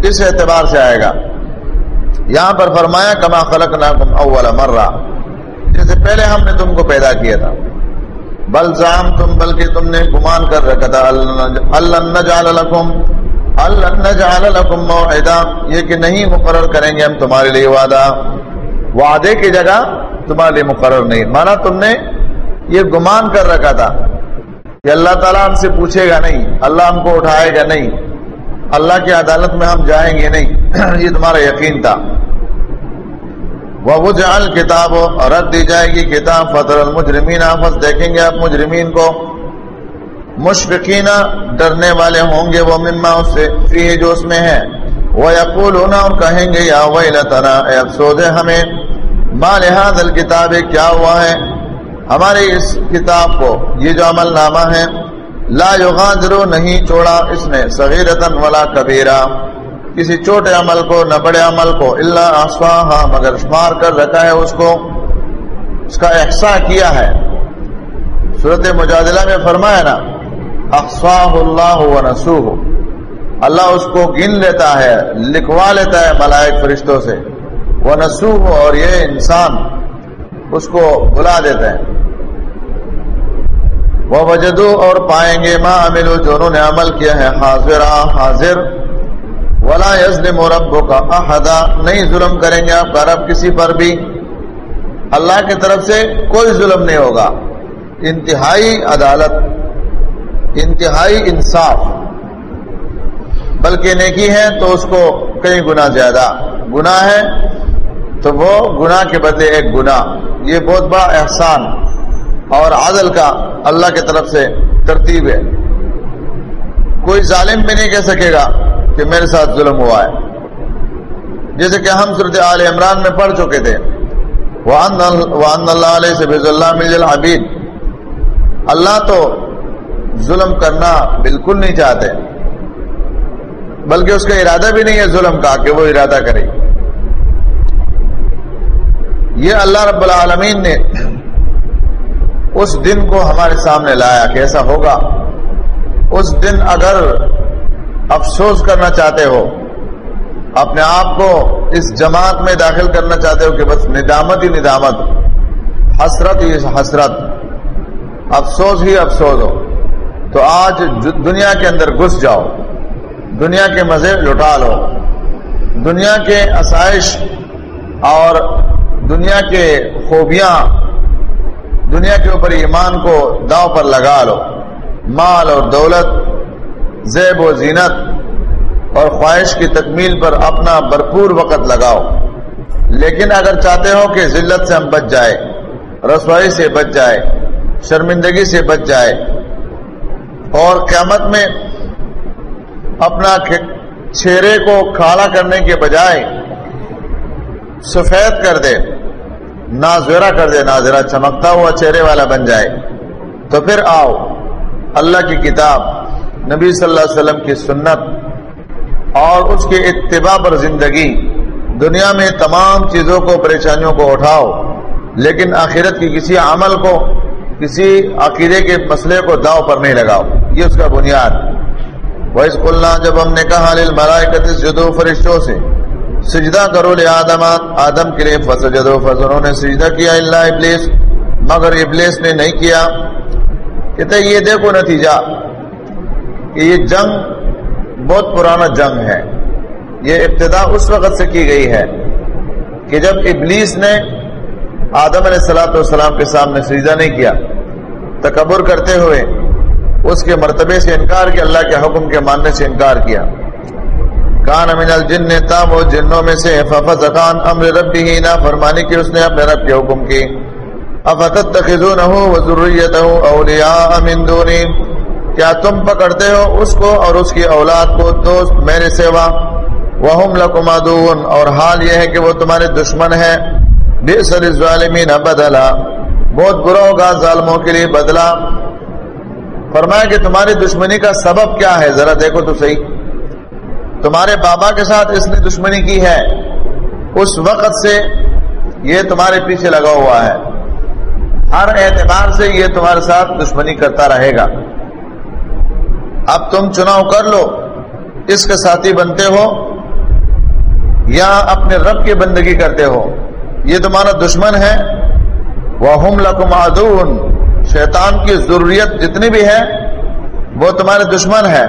اس اعتبار سے آئے گا۔ یہاں پر فرمایا، کما خلق نہ اول مرہ۔ جیسے پہلے ہم نے تم کو پیدا کیا تھا۔ بل زام تم بلکہ تم نے گمان کر رکھا تھا۔ یہ کہ نہیں مقرر کریں گے ہم تمہارے لیے وعدہ۔ وعدے کی جگہ تمہارے لیے مقرر نہیں۔ مانا تم نے یہ گمان کر رکھا تھا کہ اللہ تعالیٰ ہم سے پوچھے گا نہیں، اللہ ہم کو اٹھائے گا نہیں۔ اللہ کی عدالت میں ہم جائیں گے نہیں۔ [CLEARS THROAT] یہ تمہارا یقین تھا۔ وہ جال کتاب رد دی جائے گی کتاب۔ فطر المجرمین آفس دیکھیں گے آپ مجرمین کو۔ مشفقین ڈرنے والے ہوں گے وہ مما اس سے۔ فی جو اس میں ہے، وہ یقول ہونا اور کہیں گے، یا ویلتنا، اے افسوس ہے ہمیں۔ ما لحاظ الکتاب، کیا ہوا ہے؟ ہماری اس کتاب کو، یہ جو عمل نامہ ہے، لا یغادر نہیں چھوڑا اس نے صغیرتن ولا کبیرہ کسی چھوٹے عمل کو، نہ بڑے عمل کو اللہ آسواہ مگر شمار کر رکھا ہے اس کو۔ اس کا احسا کیا ہے۔ صورت مجادلہ میں فرمایا نا اقساہ اللہ و نسوح اللہ اس کو گن لیتا ہے، لکھوا لیتا ہے ملائک فرشتوں سے۔ وہ نسوح اور یہ انسان اس کو بلا دیتا ہے۔ وہ وجدو اور پائیں گے ماں املو جو انہوں نے عمل کیا ہے، حاضر حاضر۔ ولا یزلم ربک کا احدا، نہیں ظلم کریں گے آپ کا رب کسی پر بھی۔ اللہ کی طرف سے کوئی ظلم نہیں ہوگا۔ انتہائی عدالت۔ انتہائی انصاف۔ بلکہ نیکی ہے تو اس کو کئی گنا زیادہ۔ گناہ ہے تو وہ گناہ کے بدلے ایک گناہ۔ یہ بہت بڑا احسان اور عادل کا اللہ کی طرف سے ترتیب ہے۔ کوئی ظالم بھی نہیں کہہ سکے گا کہ میرے ساتھ ظلم ہوا ہے۔ جیسے کہ ہم صورت عال عمران میں پڑھ چکے تھے۔ وان اللہ علیہ سے بز اللہ مل حبید اللہ تو ظلم کرنا بالکل نہیں چاہتے۔ بلکہ اس کا ارادہ بھی نہیں ہے ظلم کا کہ وہ ارادہ کرے۔ یہ اللہ رب العالمین نے اس دن کو ہمارے سامنے لایا کیسا ہوگا۔ اس دن اگر افسوس کرنا چاہتے ہو، اپنے آپ کو اس جماعت میں داخل کرنا چاہتے ہو کہ بس ندامت ہی ندامت، حسرت ہی حسرت۔ افسوس ہی افسوس ہو۔ تو آج دنیا کے اندر گھس جاؤ، دنیا کے مزے لٹا لو، دنیا کے آسائش اور دنیا کے خوبیاں، دنیا کے اوپر ایمان کو داؤ پر لگا لو۔ مال اور دولت، زیب و زینت اور خواہش کی تکمیل پر اپنا بھرپور وقت لگاؤ۔ لیکن اگر چاہتے ہو کہ ذلت سے ہم بچ جائے، رسوائی سے بچ جائے، شرمندگی سے بچ جائے اور قیامت میں اپنا چہرے کو کھاڑا کرنے کے بجائے سفید کر دے نازیرا کر دے ناظرہ چمکتا ہوا چہرے والا بن جائے۔ تو پھر آؤ، اللہ کی کتاب، نبی صلی اللہ علیہ وسلم کی سنت اور اس کے اتباع پر زندگی، دنیا میں تمام چیزوں کو، پریشانیوں کو اٹھاؤ، لیکن آخرت کی کسی عمل کو کسی عقیدے کے مسئلے کو داؤ پر نہیں لگاؤ۔ یہ اس کا بنیاد۔ ویس کلنا جب ہم نے کہا للملائکت جدو فرشتوں سے، سجدہ کرو لے آدم آدم کے لیے فسجدو فسنوں نے سجدہ کیا اللہ ابلیس۔ مگر ابلیس نے نہیں کیا۔ کہتے یہ دیکھو نتیجہ۔ کہ یہ جنگ بہت پرانا جنگ ہے۔ یہ ابتدا اس وقت سے کی گئی ہے کہ جب ابلیس نے آدم علیہ السلام والسلام کے سامنے سجدہ نہیں کیا۔ تکبر کرتے ہوئے اس کے مرتبے سے انکار کیا، اللہ کے حکم کے ماننے سے انکار کیا۔ کان امین الجن تھا وہ جنوں میں سے۔ ففت خان امر ربی ہی نہ فرمانی کی اس نے اپنے رب کے حکم کی۔ افتت تخذون و ضروریت اولیاء من دونی۔ کیا تم پکڑتے ہو اس کو اور اس کی اولاد کو دوست میرے سوا؟ وہم لکم عدون اور حال یہ ہے کہ وہ تمہارے دشمن ہیں۔ بئسر الظالمین بدلا۔ بہت برا ہوگا ظالموں کے لیے بدلا۔ فرمایا کہ تمہاری دشمنی کا سبب کیا ہے؟ ذرا دیکھو تو صحیح۔ تمہارے بابا کے ساتھ اس نے دشمنی کی ہے۔ اس وقت سے یہ تمہارے پیچھے لگا ہوا ہے۔ ہر اعتبار سے یہ تمہارے ساتھ دشمنی کرتا رہے گا۔ اب تم چناؤ کر لو۔ اس کے ساتھی بنتے ہو یا اپنے رب کی بندگی کرتے ہو۔ یہ تمہارا دشمن ہے۔ وہ ہم لکم ادون شیطان کی ضروریت جتنی بھی ہے، وہ تمہارے دشمن ہے۔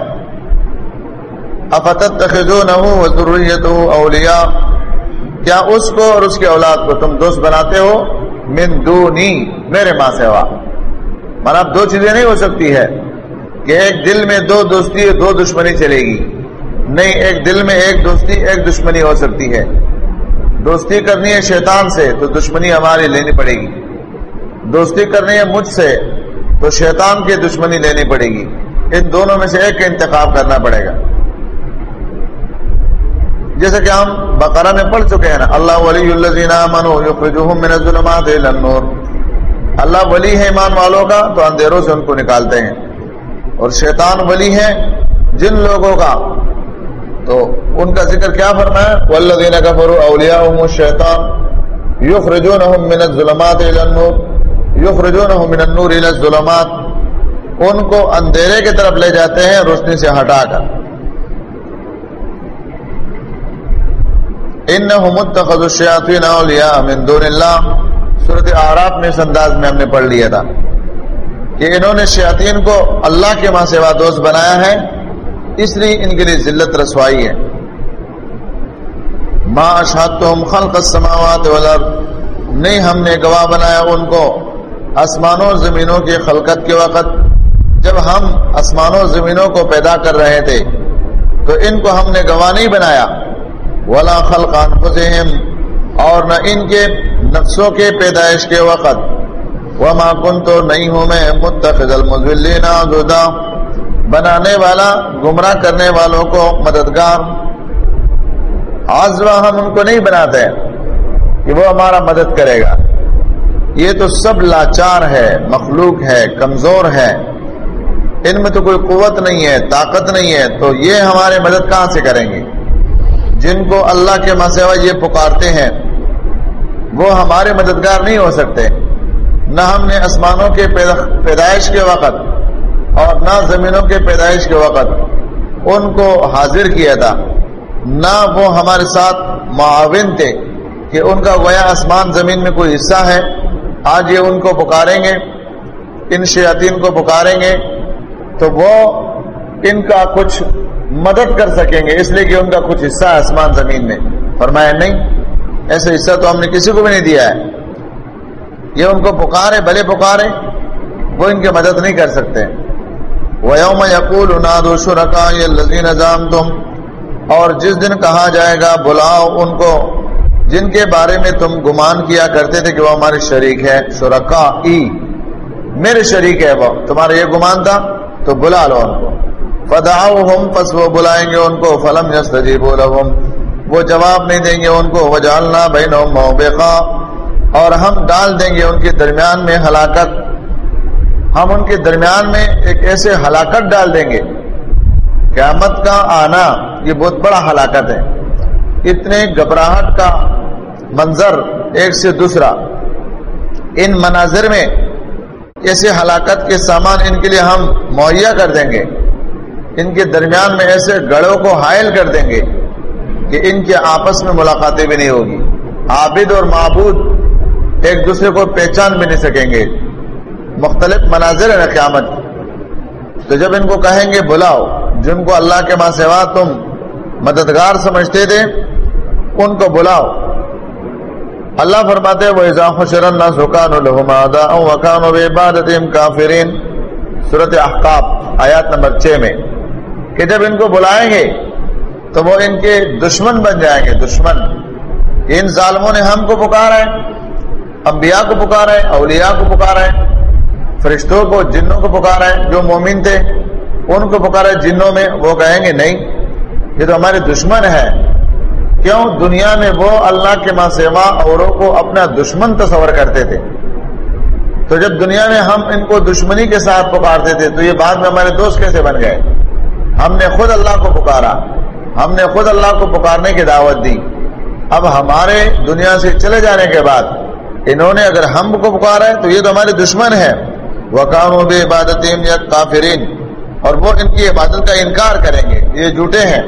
افتت تخذو نہ ضروریت کیا اس کو اور اس کی اولاد کو تم دوست بناتے ہو؟ من دونی۔ میرے ماں سوا مانا دو چیزیں نہیں ہو سکتی ہے۔ کہ ایک دل میں دو دوستی، دو دشمنی چلے گی۔ نہیں، ایک دل میں ایک دوستی، ایک دشمنی ہو سکتی ہے۔ دوستی کرنی ہے شیطان سے تو دشمنی ہماری لینی پڑے گی۔ دوستی کرنی ہے مجھ سے تو شیطان کی دشمنی لینی پڑے گی۔ ان دونوں میں سے ایک کا انتخاب کرنا پڑے گا۔ جیسے کہ ہم بقرہ میں پڑھ چکے ہیں نا، اللہ ولی من الظلمات الى النور۔ اللہ ولی ہے ایمان والوں کا تو اندھیروں سے ان کو نکالتے ہیں۔ اور شیطان ولی ہے جن لوگوں کا تو ان کا ذکر کیا فرمایا؟ والذین کفروا اولیاءهم الشیطان یخرجونہم من الظلمات الى النور یخرجونہم من النور الى الظلمات، ان کو اندھیرے کی طرف لے جاتے ہیں، روشنی سے ہٹا کر۔ انہم اتخذوا الشیاطین اولیاء من دون اللہ صورت اعراف میں اس انداز میں ہم نے پڑھ لیا تھا کہ انہوں نے شیاطین کو اللہ کے ماں سوا دوست بنایا ہے۔ اس لیے ان کے لیے ذلت رسوائی ہے۔ ما اشہدتم خلق السماوات والارض، نہیں ہم نے گواہ بنایا ان کو آسمانوں اور زمینوں کی خلقت کے وقت۔ جب ہم آسمانوں زمینوں کو پیدا کر رہے تھے، تو ان کو ہم نے گواہ نہیں بنایا۔ ولا خلق انفسهم اور نہ ان کے نفسوں کے پیدائش کے وقت۔ وما كنت نہیں ہوں میں متخذ المذلین عضدا۔ بنانے والا، گمراہ کرنے والوں کو مددگار۔ آزوا ہم ان کو نہیں بناتے کہ وہ ہمارا مدد کرے گا۔ یہ تو سب لاچار ہے، مخلوق ہے، کمزور ہے۔ ان میں تو کوئی قوت نہیں ہے، طاقت نہیں ہے۔ تو یہ ہمارے مدد کہاں سے کریں گے؟ جن کو اللہ کے مسوا یہ پکارتے ہیں، وہ ہمارے مددگار نہیں ہو سکتے۔ نہ ہم نے آسمانوں کے پیدائش کے وقت اور نہ زمینوں کے پیدائش کے وقت ان کو حاضر کیا تھا، نہ وہ ہمارے ساتھ معاون تھے کہ ان کا گویا آسمان زمین میں کوئی حصہ ہے۔ آج یہ ان کو پکاریں گے، ان شیاطین کو پکاریں گے، تو وہ ان کا کچھ مدد کر سکیں گے، اس لیے کہ ان کا کچھ حصہ ہے آسمان زمین میں۔ فرمایا، نہیں، ایسے حصہ تو ہم نے کسی کو بھی نہیں دیا ہے۔ یہ ان کو پکارے، بھلے پکارے، وہ ان کی مدد نہیں کر سکتے۔ وَيَوْمَ يَقُولُ نَادُوا شُرَكَائِيَ الَّذِينَ زَعَمْتُمْ اور جس دن کہا جائے گا، بلاؤ ان کو، جن کے بارے میں تم گمان کیا کرتے تھے کہ وہ ہمارے شریک ہے شرکا میرے شریک ہے وہ، تمہارا یہ گمان تھا، تو بلا لو ان کو۔ فدعوہم پس وہ بلائیں گے ان کو۔ فلم یستجیبوا لهم۔ وہ جواب نہیں دیں گے ان کو۔ وجعلنا بینہم موبقا۔ اور ہم ڈال دیں گے ان کے درمیان میں ہلاکت۔ ہم ان کے درمیان میں ایک ایسے ہلاکت ڈال دیں گے۔ قیامت کا آنا یہ بہت بڑا ہلاکت ہے۔ اتنے گھبراہٹ کا منظر ایک سے دوسرا۔ ان مناظر میں ایسے ہلاکت کے سامان ان کے لیے ہم مہیا کر دیں گے۔ ان کے درمیان میں ایسے گڑوں کو حائل کر دیں گے کہ ان کے آپس میں ملاقاتیں بھی نہیں ہوگی۔ عابد اور معبود ایک دوسرے کو پہچان بھی نہیں سکیں گے۔ مختلف مناظر ہیں قیامت۔ تو جب ان کو کہیں گے، بلاؤ، جن کو اللہ کے ماں سوا تم مددگار سمجھتے تھے، ان کو بلاؤ۔ اللہ فرماتے وہ شرن سکان وکان عبادت کافرین صورت احقاب آیات نمبر چھ میں۔ کہ جب ان کو بلائیں گے، تو وہ ان کے دشمن بن جائیں گے، دشمن۔ ان ظالموں نے ہم کو پکارا ہے، انبیاء کو پکارا ہے، اولیاء کو پکارا ہے۔ فرشتوں کو، جنوں کو پکارا ہے، جو مومن تھے، ان کو پکارا ہے، جنوں میں وہ کہیں گے نہیں۔ یہ تو ہمارے دشمن ہے کیوں؟ دنیا میں وہ اللہ کے ماں سیوا اوروں کو اپنا دشمن تصور کرتے تھے۔ تو جب دنیا میں ہم ان کو دشمنی کے ساتھ پکارتے تھے، تو یہ بعد میں ہمارے دوست کیسے بن گئے؟ ہم نے خود اللہ کو پکارا۔ ہم نے خود اللہ کو پکارنے کی دعوت دی۔ اب ہمارے دنیا سے چلے جانے کے بعد انہوں نے اگر ہم کو پکارا ہے، تو یہ تو ہمارے دشمن ہے وہ کام بے عبادت یا کافرین اور وہ ان کی عبادت کا انکار کریں گے، یہ جھوٹے ہیں۔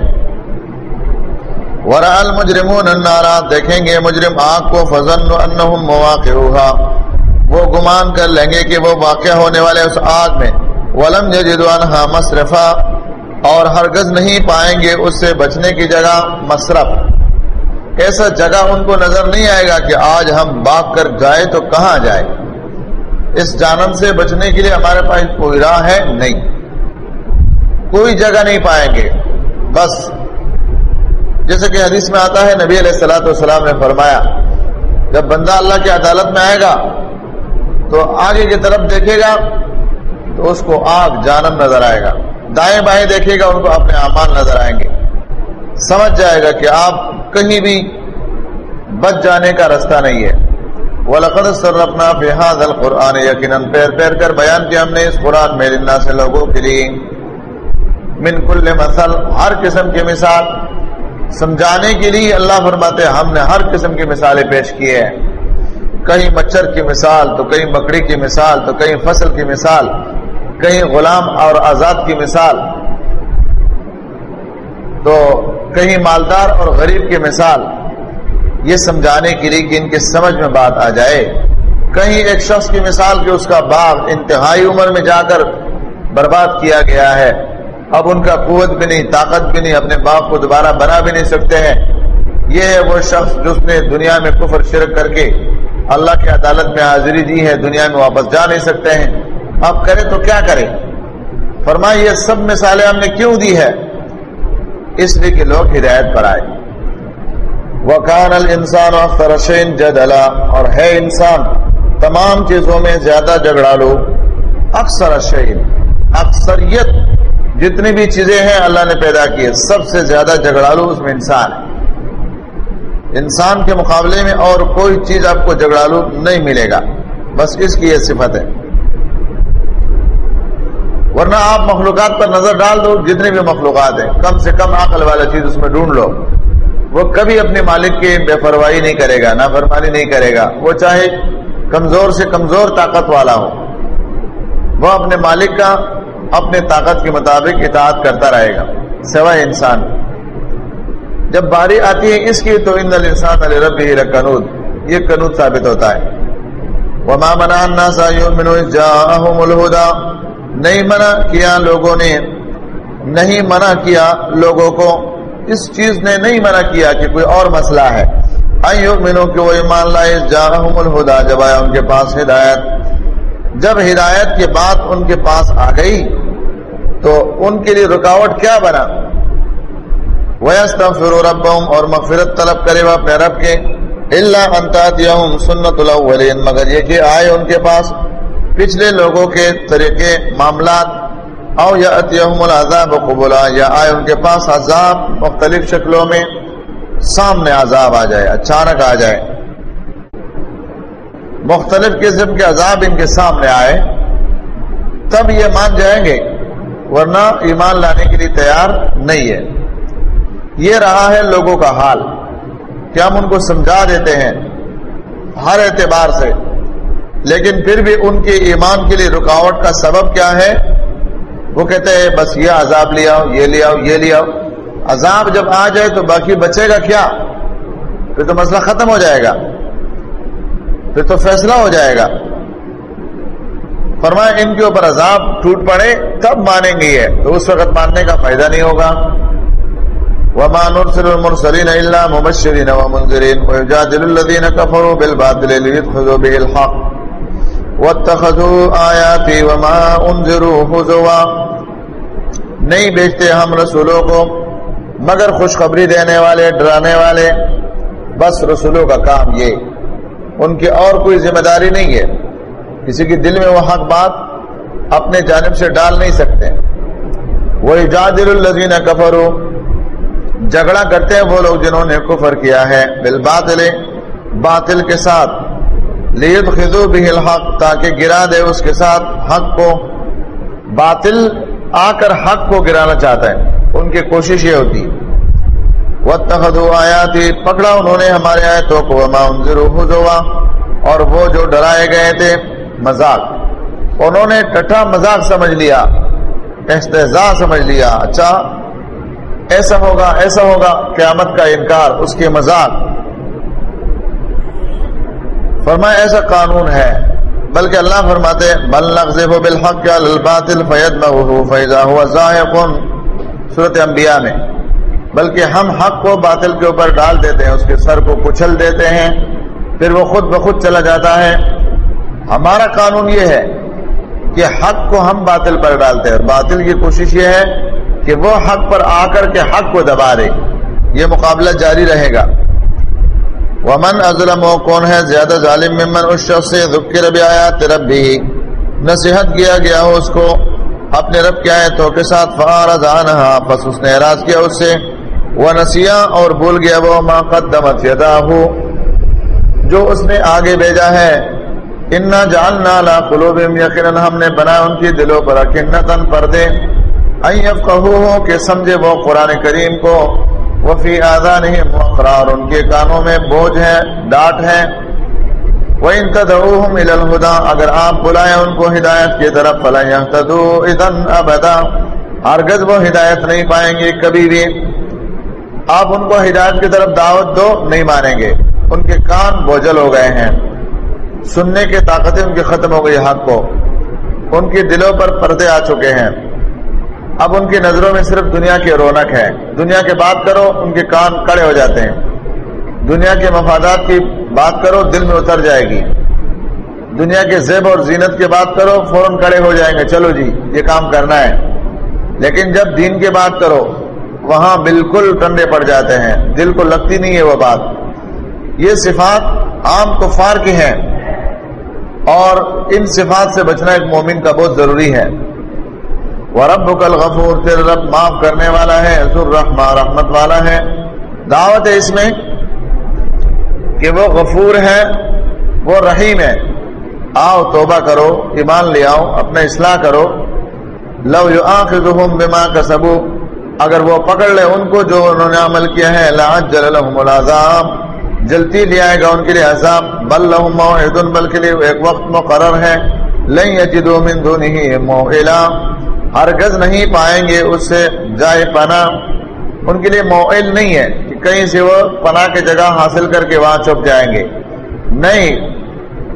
ورال مجرمون النارا دیکھیں گے مجرم آگ کو فضن انہم مواقعوہا وہ گمان کر لیں گے کہ وہ واقع ہونے والے اس آگ میں۔ ولم یجدوانہا مصرفا۔ اور ہرگز نہیں پائیں گے اس سے بچنے کی جگہ مصرف۔ ایسا جگہ ان کو نظر نہیں آئے گا کہ آج ہم باغ کر جائے تو کہاں جائے۔ اس جانم سے بچنے کے لیے ہمارے پاس کوئی راہ ہے؟ نہیں۔ کوئی جگہ نہیں پائیں گے۔ بس۔ جیسے کہ حدیث میں آتا ہے، نبی علیہ السلاۃ والسلام نے فرمایا، جب بندہ اللہ کی عدالت میں آئے گا، تو آگے کی طرف دیکھے گا، تو اس کو آگ جانم نظر آئے گا۔ دائیں بائیں دیکھے گا، ان کو اپنے اعمال نظر آئیں گے۔ سمجھ جائے گا کہ آپ کہیں بھی بچ جانے کا رستہ نہیں ہے۔ وَلَقَدْ سَرَّفْنَا فِي هَذَا الْقُرْآنِ يَقِنًا پیر پیر کر بیان کیا ہم نے اس قرآن میں لنا سے لوگوں کے لیے۔ من کل مثل، ہر قسم کی مثال۔ سمجھانے کے لیے اللہ فرماتے ہم نے ہر قسم کی مثالیں پیش کی ہے کہیں مچھر کی مثال، تو کہیں مکڑی کی مثال، تو کہیں فصل کی مثال، کہیں غلام اور آزاد کی مثال۔ تو کہیں مالدار اور غریب کی مثال۔ یہ سمجھانے کے لیے کہ ان کے سمجھ میں بات آ جائے۔ کہیں ایک شخص کی مثال کہ اس کا باغ انتہائی عمر میں جا کر برباد کیا گیا ہے۔ اب ان کا قوت بھی نہیں، طاقت بھی نہیں، اپنے باپ کو دوبارہ بنا بھی نہیں سکتے ہیں۔ یہ ہے وہ شخص جس نے دنیا میں کفر شرک کر کے اللہ کی عدالت میں حاضری دی ہے، دنیا میں واپس جا نہیں سکتے ہیں۔ اب کرے تو کیا کرے فرمائے یہ سب مثالیں ہم نے کیوں دی ہے؟ اس لیے کہ لوگ ہدایت پر آئے۔ وکان الانسان فرشین جدلا، اور ہے انسان، تمام چیزوں میں زیادہ جھگڑا لو اکثر شعین اکثریت، جتنی بھی چیزیں ہیں اللہ نے پیدا کی سب سے زیادہ جھگڑالو اس میں انسان ہے۔ انسان کے مقابلے میں اور کوئی چیز آپ کو جھگڑالو نہیں ملے گا۔ بس اس کی یہ صفت ہے۔ ورنہ آپ مخلوقات پر نظر ڈال دو جتنے بھی مخلوقات ہیں، کم سے کم عقل والا چیز اس میں ڈھونڈ لو۔ وہ کبھی اپنے مالک کی بے پرواہی نہیں کرے گا نافرمانی نہیں کرے گا۔ وہ چاہے کمزور سے کمزور طاقت والا ہو۔ وہ اپنے مالک کا اپنے طاقت کے مطابق اطاعت کرتا رہے گا، سوائے انسان۔ جب باری آتی ہے اس کی تو ان الانسان علی رب ہی کنود یہ کنود ثابت ہوتا ہے۔ وما منع الناس يؤمنوا جاءهم الهدى۔ نہیں منع کیا لوگوں نے، نہیں منع کیا لوگوں کو۔ اس چیز نے نہیں منع کیا کہ کوئی اور مسئلہ ہے۔ مینو کہ وہ ایمان لائے جاہم الہدا، جب آیا ان کے پاس ہدایت۔ جب ہدایت کے بعد ان کے پاس آ گئی، تو ان کے لیے رکاوٹ کیا بنا؟ ویستغفر ربهم اور مغفرت طلب کرے وہ اپنے رب کے۔ اللہ انتاتیہم سنت الاولین مگر یہ کہ آئے ان کے پاس۔ پچھلے لوگوں کے طریقے، معاملات او یا اتیہم العذاب قبولا یا آئے ان کے پاس عذاب مختلف شکلوں میں سامنے عذاب آ جائے، اچانک آ جائے۔ مختلف قسم کے عذاب ان کے سامنے آئے، تب یہ مان جائیں گے، ورنہ ایمان لانے کے لیے تیار نہیں ہے۔ یہ رہا ہے لوگوں کا حال، کہ ہم ان کو سمجھا دیتے ہیں ہر اعتبار سے، لیکن پھر بھی ان کے ایمان کے لیے رکاوٹ کا سبب کیا ہے؟ وہ کہتے ہیں، بس یہ عذاب لے آؤ، یہ لے آؤ، یہ لے آؤ. عذاب جب آ جائے تو باقی بچے گا کیا؟ پھر تو مسئلہ ختم ہو جائے گا۔ پھر تو فیصلہ ہو جائے گا۔ فرمائے ان کے اوپر عذاب ٹوٹ پڑے تب مانیں گے یہ؟ تو اس وقت ماننے کا فائدہ نہیں ہوگا۔ وما نرسل المرسلين الا مبشرين ومنذرين ويجادل الذين كفروا بالباطل به الحق واتخذوا آیاتی وما انذروا حزوا نہیں بیچتے ہم رسولوں کو، مگر خوشخبری دینے والے، ڈرانے والے۔ بس رسولوں کا کام یہ، ان کی اور کوئی ذمہ داری نہیں ہے۔ کسی کے دل میں وہ حق بات اپنے جانب سے ڈال نہیں سکتے۔ وہ جادل الزین کفرو جھگڑا کرتے ہیں وہ لوگ جنہوں نے کفر کیا ہے۔ بالباطل، باطل کے ساتھ۔ لید خزو بھی الحق، تاکہ گرا دے اس کے ساتھ حق کو۔ باطل آ کر حق کو گرانا چاہتا ہے۔ ان کی کوشش یہ ہوتی۔ وَاتَّخَذُوا آیاتی، پکڑا انہوں نے ہمارے آیتوں کو۔ وَمَا انذروا اور وہ جو ڈرائے گئے تھے، مذاق۔ انہوں نے ٹٹھا مذاق سمجھ لیا استحزاء سمجھ لیا۔ اچھا ایسا ہوگا ایسا ہوگا، قیامت کا انکار، اس کے مذاق۔ فرمایا ایسا قانون ہے، بلکہ اللہ فرماتے بل نقذف بالحق للباطل فيدمغه فاذا هو زاهق سورۃ انبیاء میں، بلکہ ہم حق کو باطل کے اوپر ڈال دیتے ہیں، اس کے سر کو کچل دیتے ہیں، پھر وہ خود بخود چلا جاتا ہے۔ ہمارا قانون یہ ہے کہ حق کو ہم باطل پر ڈالتے ہیں، اور باطل کی کوشش یہ ہے کہ وہ حق پر آ کر کے حق کو دبا دے۔ یہ مقابلہ جاری رہے گا۔ ومن ازلم کون ہے زیادہ ظالم ممن؟ اس شخص سے ذکر بیاات رب بھی۔ نصیحت کیا گیا ہو اس کو، اپنے رب کے آیتوں کے ساتھ فارض عنہا پس اس نے اعراض کیا اس سے۔ وہ نسیہ اور بھول گیا وہ، ما قدمت یداہو جو اس نے آگے بھیجا ہے۔ انا جعلنا لا قلوبهم یقینا ہم نے بنایا ان کی دلوں پر اکنتن پردے۔ ان یفقهوه کہ سمجھے وہ قرآن کریم کو۔ وفی آزان ہی مقرار ان کے کانوں میں بوجھ ہے ڈانٹ ہے وہ ان تدعوہم الى الہدا اگر آپ بلائیں ان کو ہدایت کی طرف فلا یہتدو اذن ابدا ہرگز وہ ہدایت نہیں پائیں گے کبھی بھی۔ آپ ان کو ہدایت کی طرف دعوت دو، نہیں مانیں گے۔ ان کے کان بوجھل ہو گئے ہیں۔ سننے کی طاقتیں ان کی ختم ہو گئی حق کو۔ ان کی دلوں پر پردے آ چکے ہیں۔ اب ان کی نظروں میں صرف دنیا کی رونق ہے دنیا کے بات کرو، ان کے کان کڑے ہو جاتے ہیں۔ دنیا کے مفادات کی بات کرو، دل میں اتر جائے گی۔ دنیا کے زیب اور زینت کی بات کرو، فوراً کڑے ہو جائیں گے۔ چلو جی یہ کام کرنا ہے۔ لیکن جب دین کی بات کرو، وہاں بالکل ٹنڈے پڑ جاتے ہیں۔ دل کو لگتی نہیں ہے وہ بات۔ یہ صفات عام کفار کی ہیں اور ان صفات سے بچنا ایک مومن کا بہت ضروری ہے۔ وہ رب کل غفور تیرے رب معاف کرنے والا ہے رحما رحمت والا ہے۔ دعوت ہے اس میں کہ وہ غفور ہے، وہ رحیم ہے۔ آؤ، توبہ کرو، ایمان لے آؤ، اپنا اصلاح کرو۔ لو یو آخم بما کا سبو اگر وہ پکڑ لے ان کو جو انہوں نے عمل کیا ہے لاج جل العذاب۔ جلتی لے آئے گا ان کے لیے عذاب۔ بل لہم بل کے لیے ایک وقت مقرر ہے۔ لن یجدو من دونه موئلا۔ ہرگز نہیں پائیں گے اس سے جائے پناہ۔ ان کے لیے موئل نہیں ہے کہ کہیں سے وہ پناہ کی جگہ حاصل کر کے وہاں چھپ جائیں گے۔ نہیں،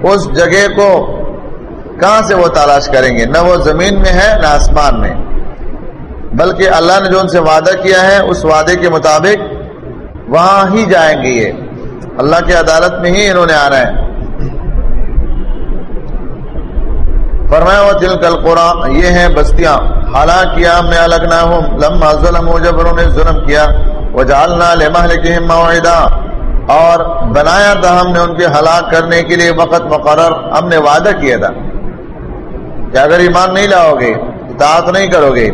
اس جگہ کو کہاں سے وہ تلاش کریں گے؟ نہ وہ زمین میں ہے، نہ آسمان میں۔ بلکہ اللہ نے جو ان سے وعدہ کیا ہے، اس وعدے کے مطابق وہاں ہی جائیں گے یہ۔ اللہ کی عدالت میں ہی انہوں نے آنا ہے۔ فرمایا وہ دل کل یہ ہیں بستیاں، حالانکہ ہم نے الگ نہ ہوں لما ظلم جب انہوں نے ظلم کیا وہ جالنا لمحلکہم موعدا، اور بنایا تھا ہم نے ان کے ہلاک کرنے کے لیے وقت مقرر، ہم نے وعدہ کیا تھا، کہ اگر ایمان نہیں لاؤ گے اطاعت نہیں کرو گے،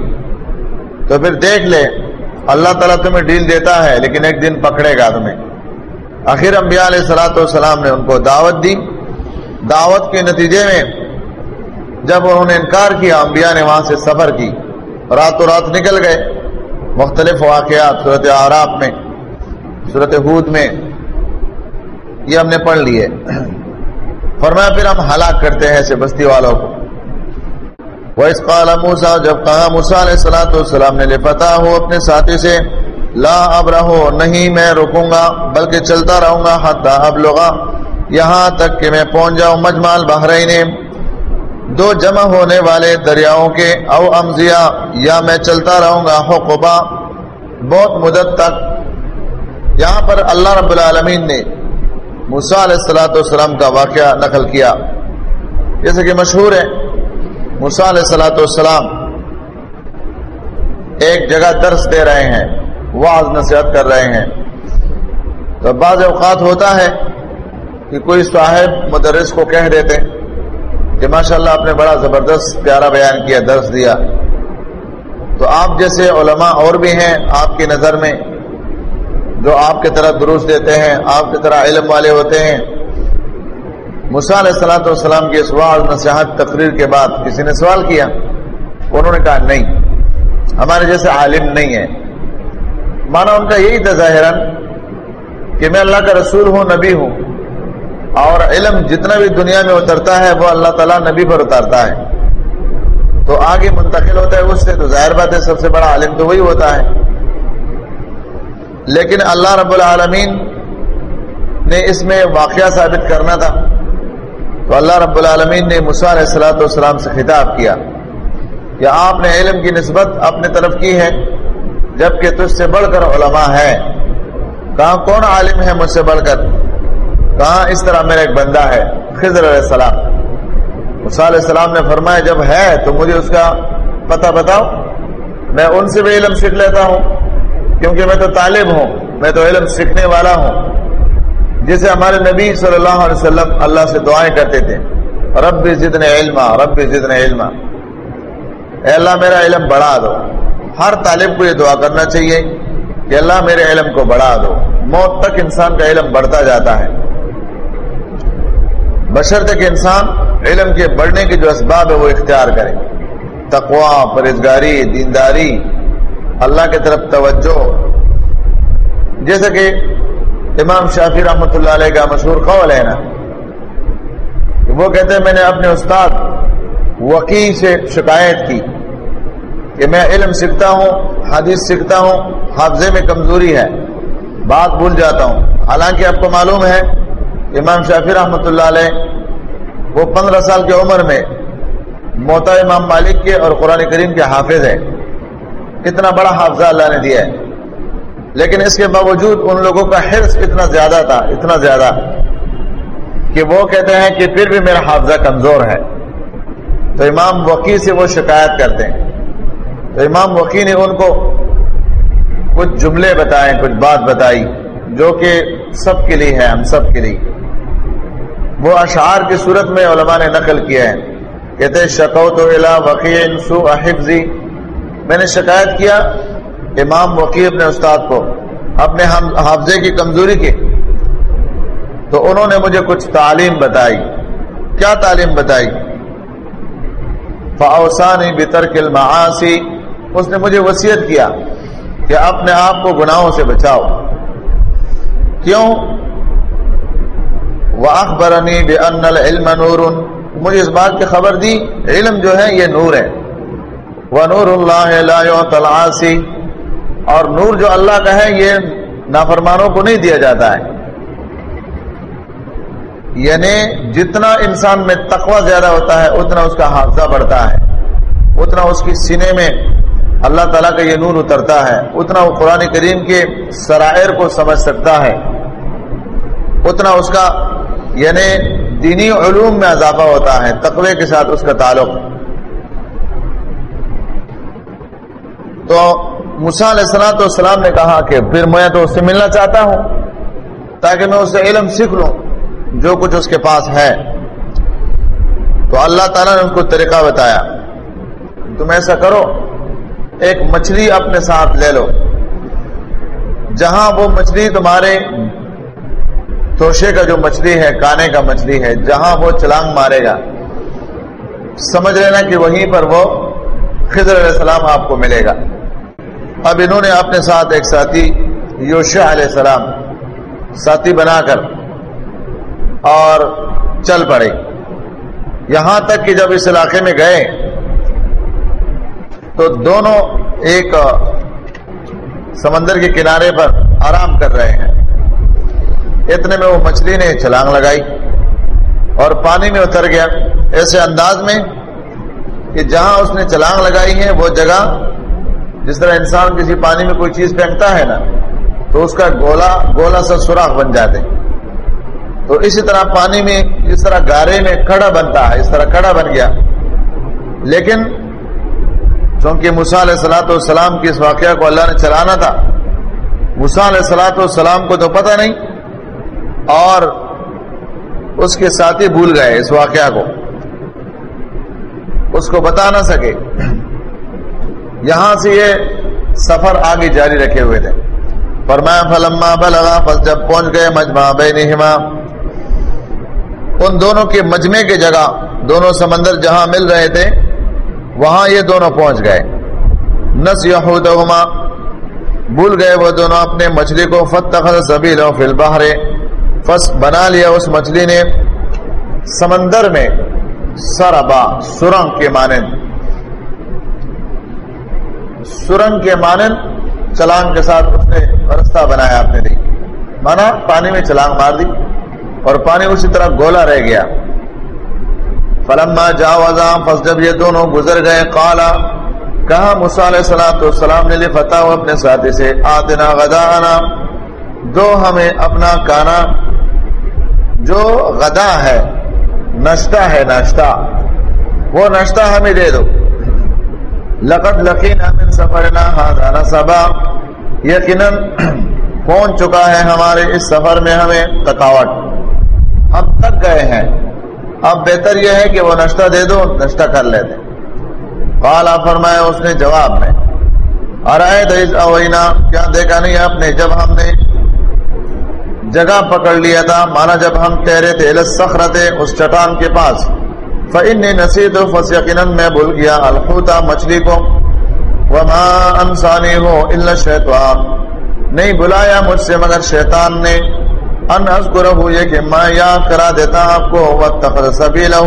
تو پھر دیکھ لے، اللہ تعالیٰ تمہیں ڈیل دیتا ہے، لیکن ایک دن پکڑے گا تمہیں. آخر انبیاء علیہ سلاۃ والسلام نے ان کو دعوت دی، دعوت کے نتیجے میں جب انہوں نے انکار کیا، انبیاء نے وہاں سے سفر کی رات و رات نکل گئے۔ مختلف واقعات صورت آراب میں صورت حود میں، یہ ہم نے پڑھ لیے۔ فرمایا، پھر ہم ہلاک کرتے ہیں ایسے بستی والوں کو۔ وہ اس قال موسا جب کہا موسا علیہ السلاۃ والسلام نے لپتا ہو اپنے ساتھی سے، لا اب رہو نہیں میں رکوں گا، بلکہ چلتا رہوں گا، حتی اب لوگا یہاں تک کہ میں پہنچ جاؤں مجمال بحرین دو جمع ہونے والے دریاؤں کے او امزیا یا میں چلتا رہوں گا حقبا بہت مدت تک یہاں پر اللہ رب العالمین نے موسیٰ علیہ السلاۃ والسلام کا واقعہ نقل کیا۔ جیسے کہ مشہور ہے، موسیٰ علیہ السلاۃ والسلام ایک جگہ درس دے رہے ہیں واض نصیحت کر رہے ہیں۔ تو بعض اوقات ہوتا ہے کہ کوئی صاحب مدرس کو کہہ دیتے کہ ماشاء اللہ آپ نے بڑا زبردست پیارا بیان کیا، درس دیا۔ تو آپ جیسے علماء اور بھی ہیں، آپ کی نظر میں جو آپ کی طرح درست دیتے ہیں، آپ کی طرح علم والے ہوتے ہیں۔ مثال صلاحت والسلام کی سوال نصیحت تقریر کے بعد کسی نے سوال کیا؟ انہوں نے کہا، نہیں۔ ہمارے جیسے عالم نہیں ہے مانا ان کا یہی تھا ظاہر کہ میں اللہ کا رسول ہوں، نبی ہوں۔ اور علم جتنا بھی دنیا میں اترتا ہے، وہ اللہ تعالیٰ نبی پر اتارتا ہے۔ تو آگے منتقل ہوتا ہے، اس سے تو ظاہر بات ہے، سب سے بڑا عالم تو وہی ہوتا ہے۔ لیکن اللہ رب العالمین نے اس میں واقعہ ثابت کرنا تھا۔ تو اللہ رب العالمین نے مسار السلاۃ والسلام سے خطاب کیا کہ آپ نے علم کی نسبت اپنے طرف کی ہے، جبکہ تجھ سے بڑھ کر علماء ہے کہاں کون عالم ہے مجھ سے بڑھ کر؟ کہاں اس طرح میرا ایک بندہ ہے؟ خضر علیہ السلام۔ علیہ السلام نے فرمایا، جب ہے تو مجھے اس کا پتہ بتاؤ۔ میں ان سے بھی علم سیکھ لیتا ہوں، کیونکہ میں تو طالب ہوں، میں تو علم سیکھنے والا ہوں۔ جسے ہمارے نبی صلی اللہ علیہ وسلم اللہ سے دعائیں کرتے تھے۔ رب ضدن علم رب ضدن علم اے اللہ، میرا علم بڑھا دو۔ ہر طالب کو یہ دعا کرنا چاہیے کہ اللہ میرے علم کو بڑھا دو۔ موت تک انسان کا علم بڑھتا جاتا ہے۔ بشرط کہ انسان علم کے بڑھنے کے جو اسباب ہے وہ اختیار کرے تقوا پرہزگاری دینداری، اللہ کی طرف توجہ۔ جیسا کہ امام شافی رحمۃ اللہ علیہ کا مشہور قول ہے نا وہ کہتے ہیں، میں نے اپنے استاد وکی سے شکایت کی کہ میں علم سیکھتا ہوں، حدیث سیکھتا ہوں، حافظے میں کمزوری ہے، بات بھول جاتا ہوں۔ حالانکہ آپ کو معلوم ہے امام شافی رحمۃ اللہ علیہ، وہ پندرہ سال کی عمر میں موتا امام مالک کے اور قرآن کریم کے حافظ ہے اتنا بڑا حافظہ اللہ نے دیا ہے۔ لیکن اس کے باوجود ان لوگوں کا حرص اتنا زیادہ تھا، اتنا زیادہ کہ وہ کہتے ہیں کہ پھر بھی میرا حافظہ کمزور ہے۔ تو امام وکی سے وہ شکایت کرتے ہیں۔ تو امام وکی نے ان کو کچھ جملے بتائے، کچھ بات بتائی جو کہ سب کے لیے ہے، ہم سب کے لیے۔ وہ اشعار کی صورت میں علماء نے نقل کیا ہے۔ کہتے شکو تو سو حفظی۔ میں نے شکایت کیا امام وکی اپنے استاد کو، اپنے حافظے کی کمزوری کی تو انہوں نے مجھے کچھ تعلیم بتائی۔ کیا تعلیم بتائی؟ فاوسانی بتر کل اس نے مجھے وسیعت کیا کہ اپنے آپ کو گناہوں سے بچاؤ۔ کیوں؟ وہ اخبرنی بے ان نور۔ مجھے اس بات کی خبر دی، علم جو ہے یہ نور ہے۔ وہ نور اللہ تلاسی اور نور جو اللہ کا ہے، یہ نافرمانوں کو نہیں دیا جاتا ہے۔ یعنی جتنا انسان میں تقوی زیادہ ہوتا ہے، اتنا اس کا حافظہ بڑھتا ہے۔ اتنا اس کی سینے میں اللہ تعالیٰ کا یہ نور اترتا ہے۔ اتنا وہ قرآن کریم کے سرائر کو سمجھ سکتا ہے۔ اتنا اس کا یعنی دینی علوم میں اضافہ ہوتا ہے، تقوی کے ساتھ اس کا تعلق۔ تو علیہ السلام تو السلام نے کہا کہ پھر میں تو اس سے ملنا چاہتا ہوں، تاکہ میں اس سے علم سیکھ لوں، جو کچھ اس کے پاس ہے۔ تو اللہ تعالیٰ نے اس کو طریقہ بتایا، تم ایسا کرو، ایک مچھلی اپنے ساتھ لے لو۔ جہاں وہ مچھلی تمہارے توشے کا جو مچھلی ہے، کانے کا مچھلی ہے، جہاں وہ چلانگ مارے گا۔ سمجھ لینا کہ وہیں پر وہ خضر علیہ السلام آپ کو ملے گا۔ اب انہوں نے اپنے ساتھ ایک ساتھی یوشا علیہ السلام، ساتھی بنا کر اور چل پڑے۔ یہاں تک کہ جب اس علاقے میں گئے، تو دونوں ایک سمندر کے کنارے پر آرام کر رہے ہیں۔ اتنے میں وہ مچھلی نے چھلانگ لگائی اور پانی میں اتر گیا۔ ایسے انداز میں کہ جہاں اس نے چھلانگ لگائی ہے، وہ جگہ جس طرح انسان کسی پانی میں کوئی چیز پھینکتا ہے نا، تو اس کا گولا گولا سا سوراخ بن جاتے۔ تو اسی طرح پانی میں اس طرح گارے میں کڑا بنتا ہے، اس طرح کڑا بن گیا۔ لیکن چونکہ علیہ سلاۃ والسلام کی اس واقعہ کو اللہ نے چلانا تھا علیہ سلاۃ والسلام کو تو پتہ نہیں اور اس کے ساتھی بھول گئے اس واقعہ کو۔ اس کو بتا نہ سکے۔ یہاں سے یہ سفر آگے جاری رکھے ہوئے تھے۔ فرمایا، فلما بلغا، پس جب پہنچ گئے مجمع بینہما۔ ان دونوں کے مجمع کے جگہ، دونوں سمندر جہاں مل رہے تھے، وہاں یہ دونوں پہنچ گئے۔ نس یحودہما بھول گئے وہ دونوں اپنے مچھلی کو فتخذ سبیل فی البحر۔ فس بنا لیا اس مچھلی نے سمندر میں سربا، سرنگ کے مانند۔ سرنگ کے مانند چلانگ کے ساتھ اس نے رستہ بنایا اپنے لیے۔ مانا پانی میں چلانگ مار دی اور پانی اسی طرح گولا رہ گیا۔ فلما جا فس جب یہ دونوں گزر گئے کالا کہا مسال سلام تو سلام نے فتح اپنے ساتھی سے آدنا غدا دو ہمیں اپنا کانا۔ جو غدا ہے نشتہ ہے ناشتہ، وہ ناشتہ ہمیں دے دو۔ لقد لقینا من سفرنا هذا سبا یقیناً پہنچ چکا ہے ہمارے اس سفر میں ہمیں تھکاوٹ۔ ہم تک گئے ہیں۔ اب بہتر یہ ہے کہ وہ نشتہ دے دو نشتہ کر لیتے۔ قالا فرمایا، اس نے جواب میں، ارائے اوینا، کیا دیکھا نہیں آپ نے؟ جب ہم نے جگہ پکڑ لیا تھا۔ مانا جب ہم ٹہرے تھے سخرتے اس چٹان کے پاس۔ فن نصیب فس یقیناً میں بھول گیا۔ الحوتا مچھلی کو۔ وما انسانی ہو اللہ شیطان نہیں بلایا مجھ سے، مگر شیطان نے۔ ان اذکرہ یہ کہ میں یاد کرا دیتا آپ کو۔ واتخذ سبیلہ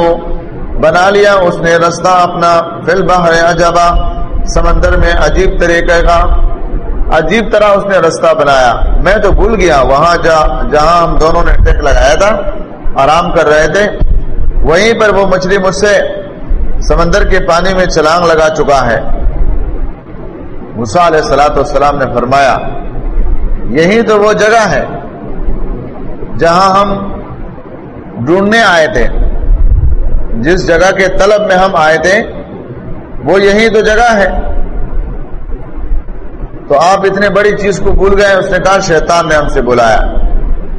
بنا لیا اس نے رستہ اپنا۔ فی البحر عجبا۔ سمندر میں عجیب طریقے کا۔ عجیب طرح اس نے رستہ بنایا۔ میں تو بھول گیا، وہاں جا، جہاں ہم دونوں نے ٹیک لگایا تھا، آرام کر رہے تھے، وہیں پر وہ مچھلی مجھ سے سمندر کے پانی میں چلانگ لگا چکا ہے۔ علیہ سلاۃ والسلام نے فرمایا، یہی تو وہ جگہ ہے جہاں ہم ڈھونڈنے آئے تھے۔ جس جگہ کے طلب میں ہم آئے تھے، وہ یہی تو جگہ ہے۔ تو آپ اتنے بڑی چیز کو بھول گئے، اس نے کہا، شیطان نے ہم سے بلایا۔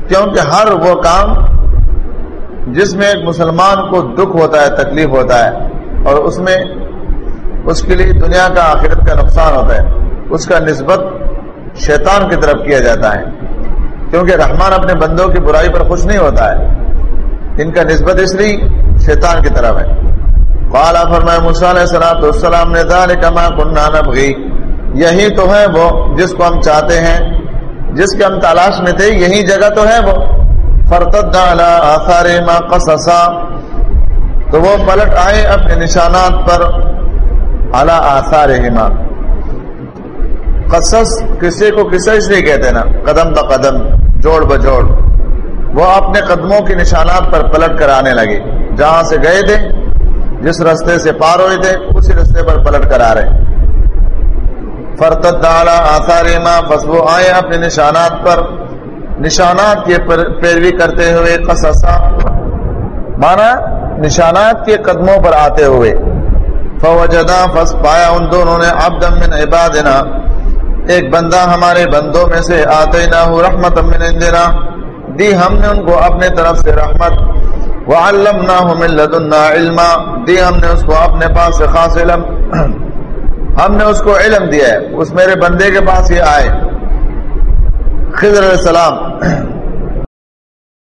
کیونکہ ہر وہ کام جس میں ایک مسلمان کو دکھ ہوتا ہے، تکلیف ہوتا ہے، اور اس میں اس کے لیے دنیا کا، آخرت کا نقصان ہوتا ہے، اس کا نسبت شیطان کی طرف کیا جاتا ہے۔ کیونکہ رحمان اپنے بندوں کی برائی پر خوش نہیں ہوتا ہے۔ ان کا نسبت اس لیے شیطان کی طرف ہے۔ قال فرمائے موسیٰ علیہ السلام نے، ذالک ما کننا نبغی۔ یہی تو ہے وہ جس کو ہم چاہتے ہیں۔ جس کے ہم تلاش میں تھے، یہی جگہ تو ہے وہ۔ فرتد آثار ما قصصا۔ تو وہ پلٹ آئے اپنے نشانات پر۔ علی آثارہما قصص کسی کو کسے اس لیے کہتے نا، قدم با قدم، جوڑ بجوڑ وہ اپنے قدموں کے نشانات پر پلٹ کر آنے لگے۔ جہاں سے گئے تھے، جس رستے سے پار ہوئے تھے، اسی رستے پر پلٹ کر آ رہے۔ فرتد دالا آثار ماں فسبو آئے اپنے نشانات پر۔ نشانات کی پیروی کرتے ہوئے، قصصا۔ مانا نشانات کے قدموں پر آتے ہوئے۔ فوجدا فس پایا ان دونوں نے عبدم من عبادنا۔ ایک بندہ ہمارے بندوں میں سے آتے نہ ہو رحمت من اندنا دی ہم نے ان کو اپنے طرف سے رحمت۔ وعلمناه من لدنا علما۔ دی ہم نے اس کو اپنے پاس سے خاص علم۔ ہم نے اس کو علم دیا ہے، اس میرے بندے کے پاس یہ آئے۔ خضر علیہ السلام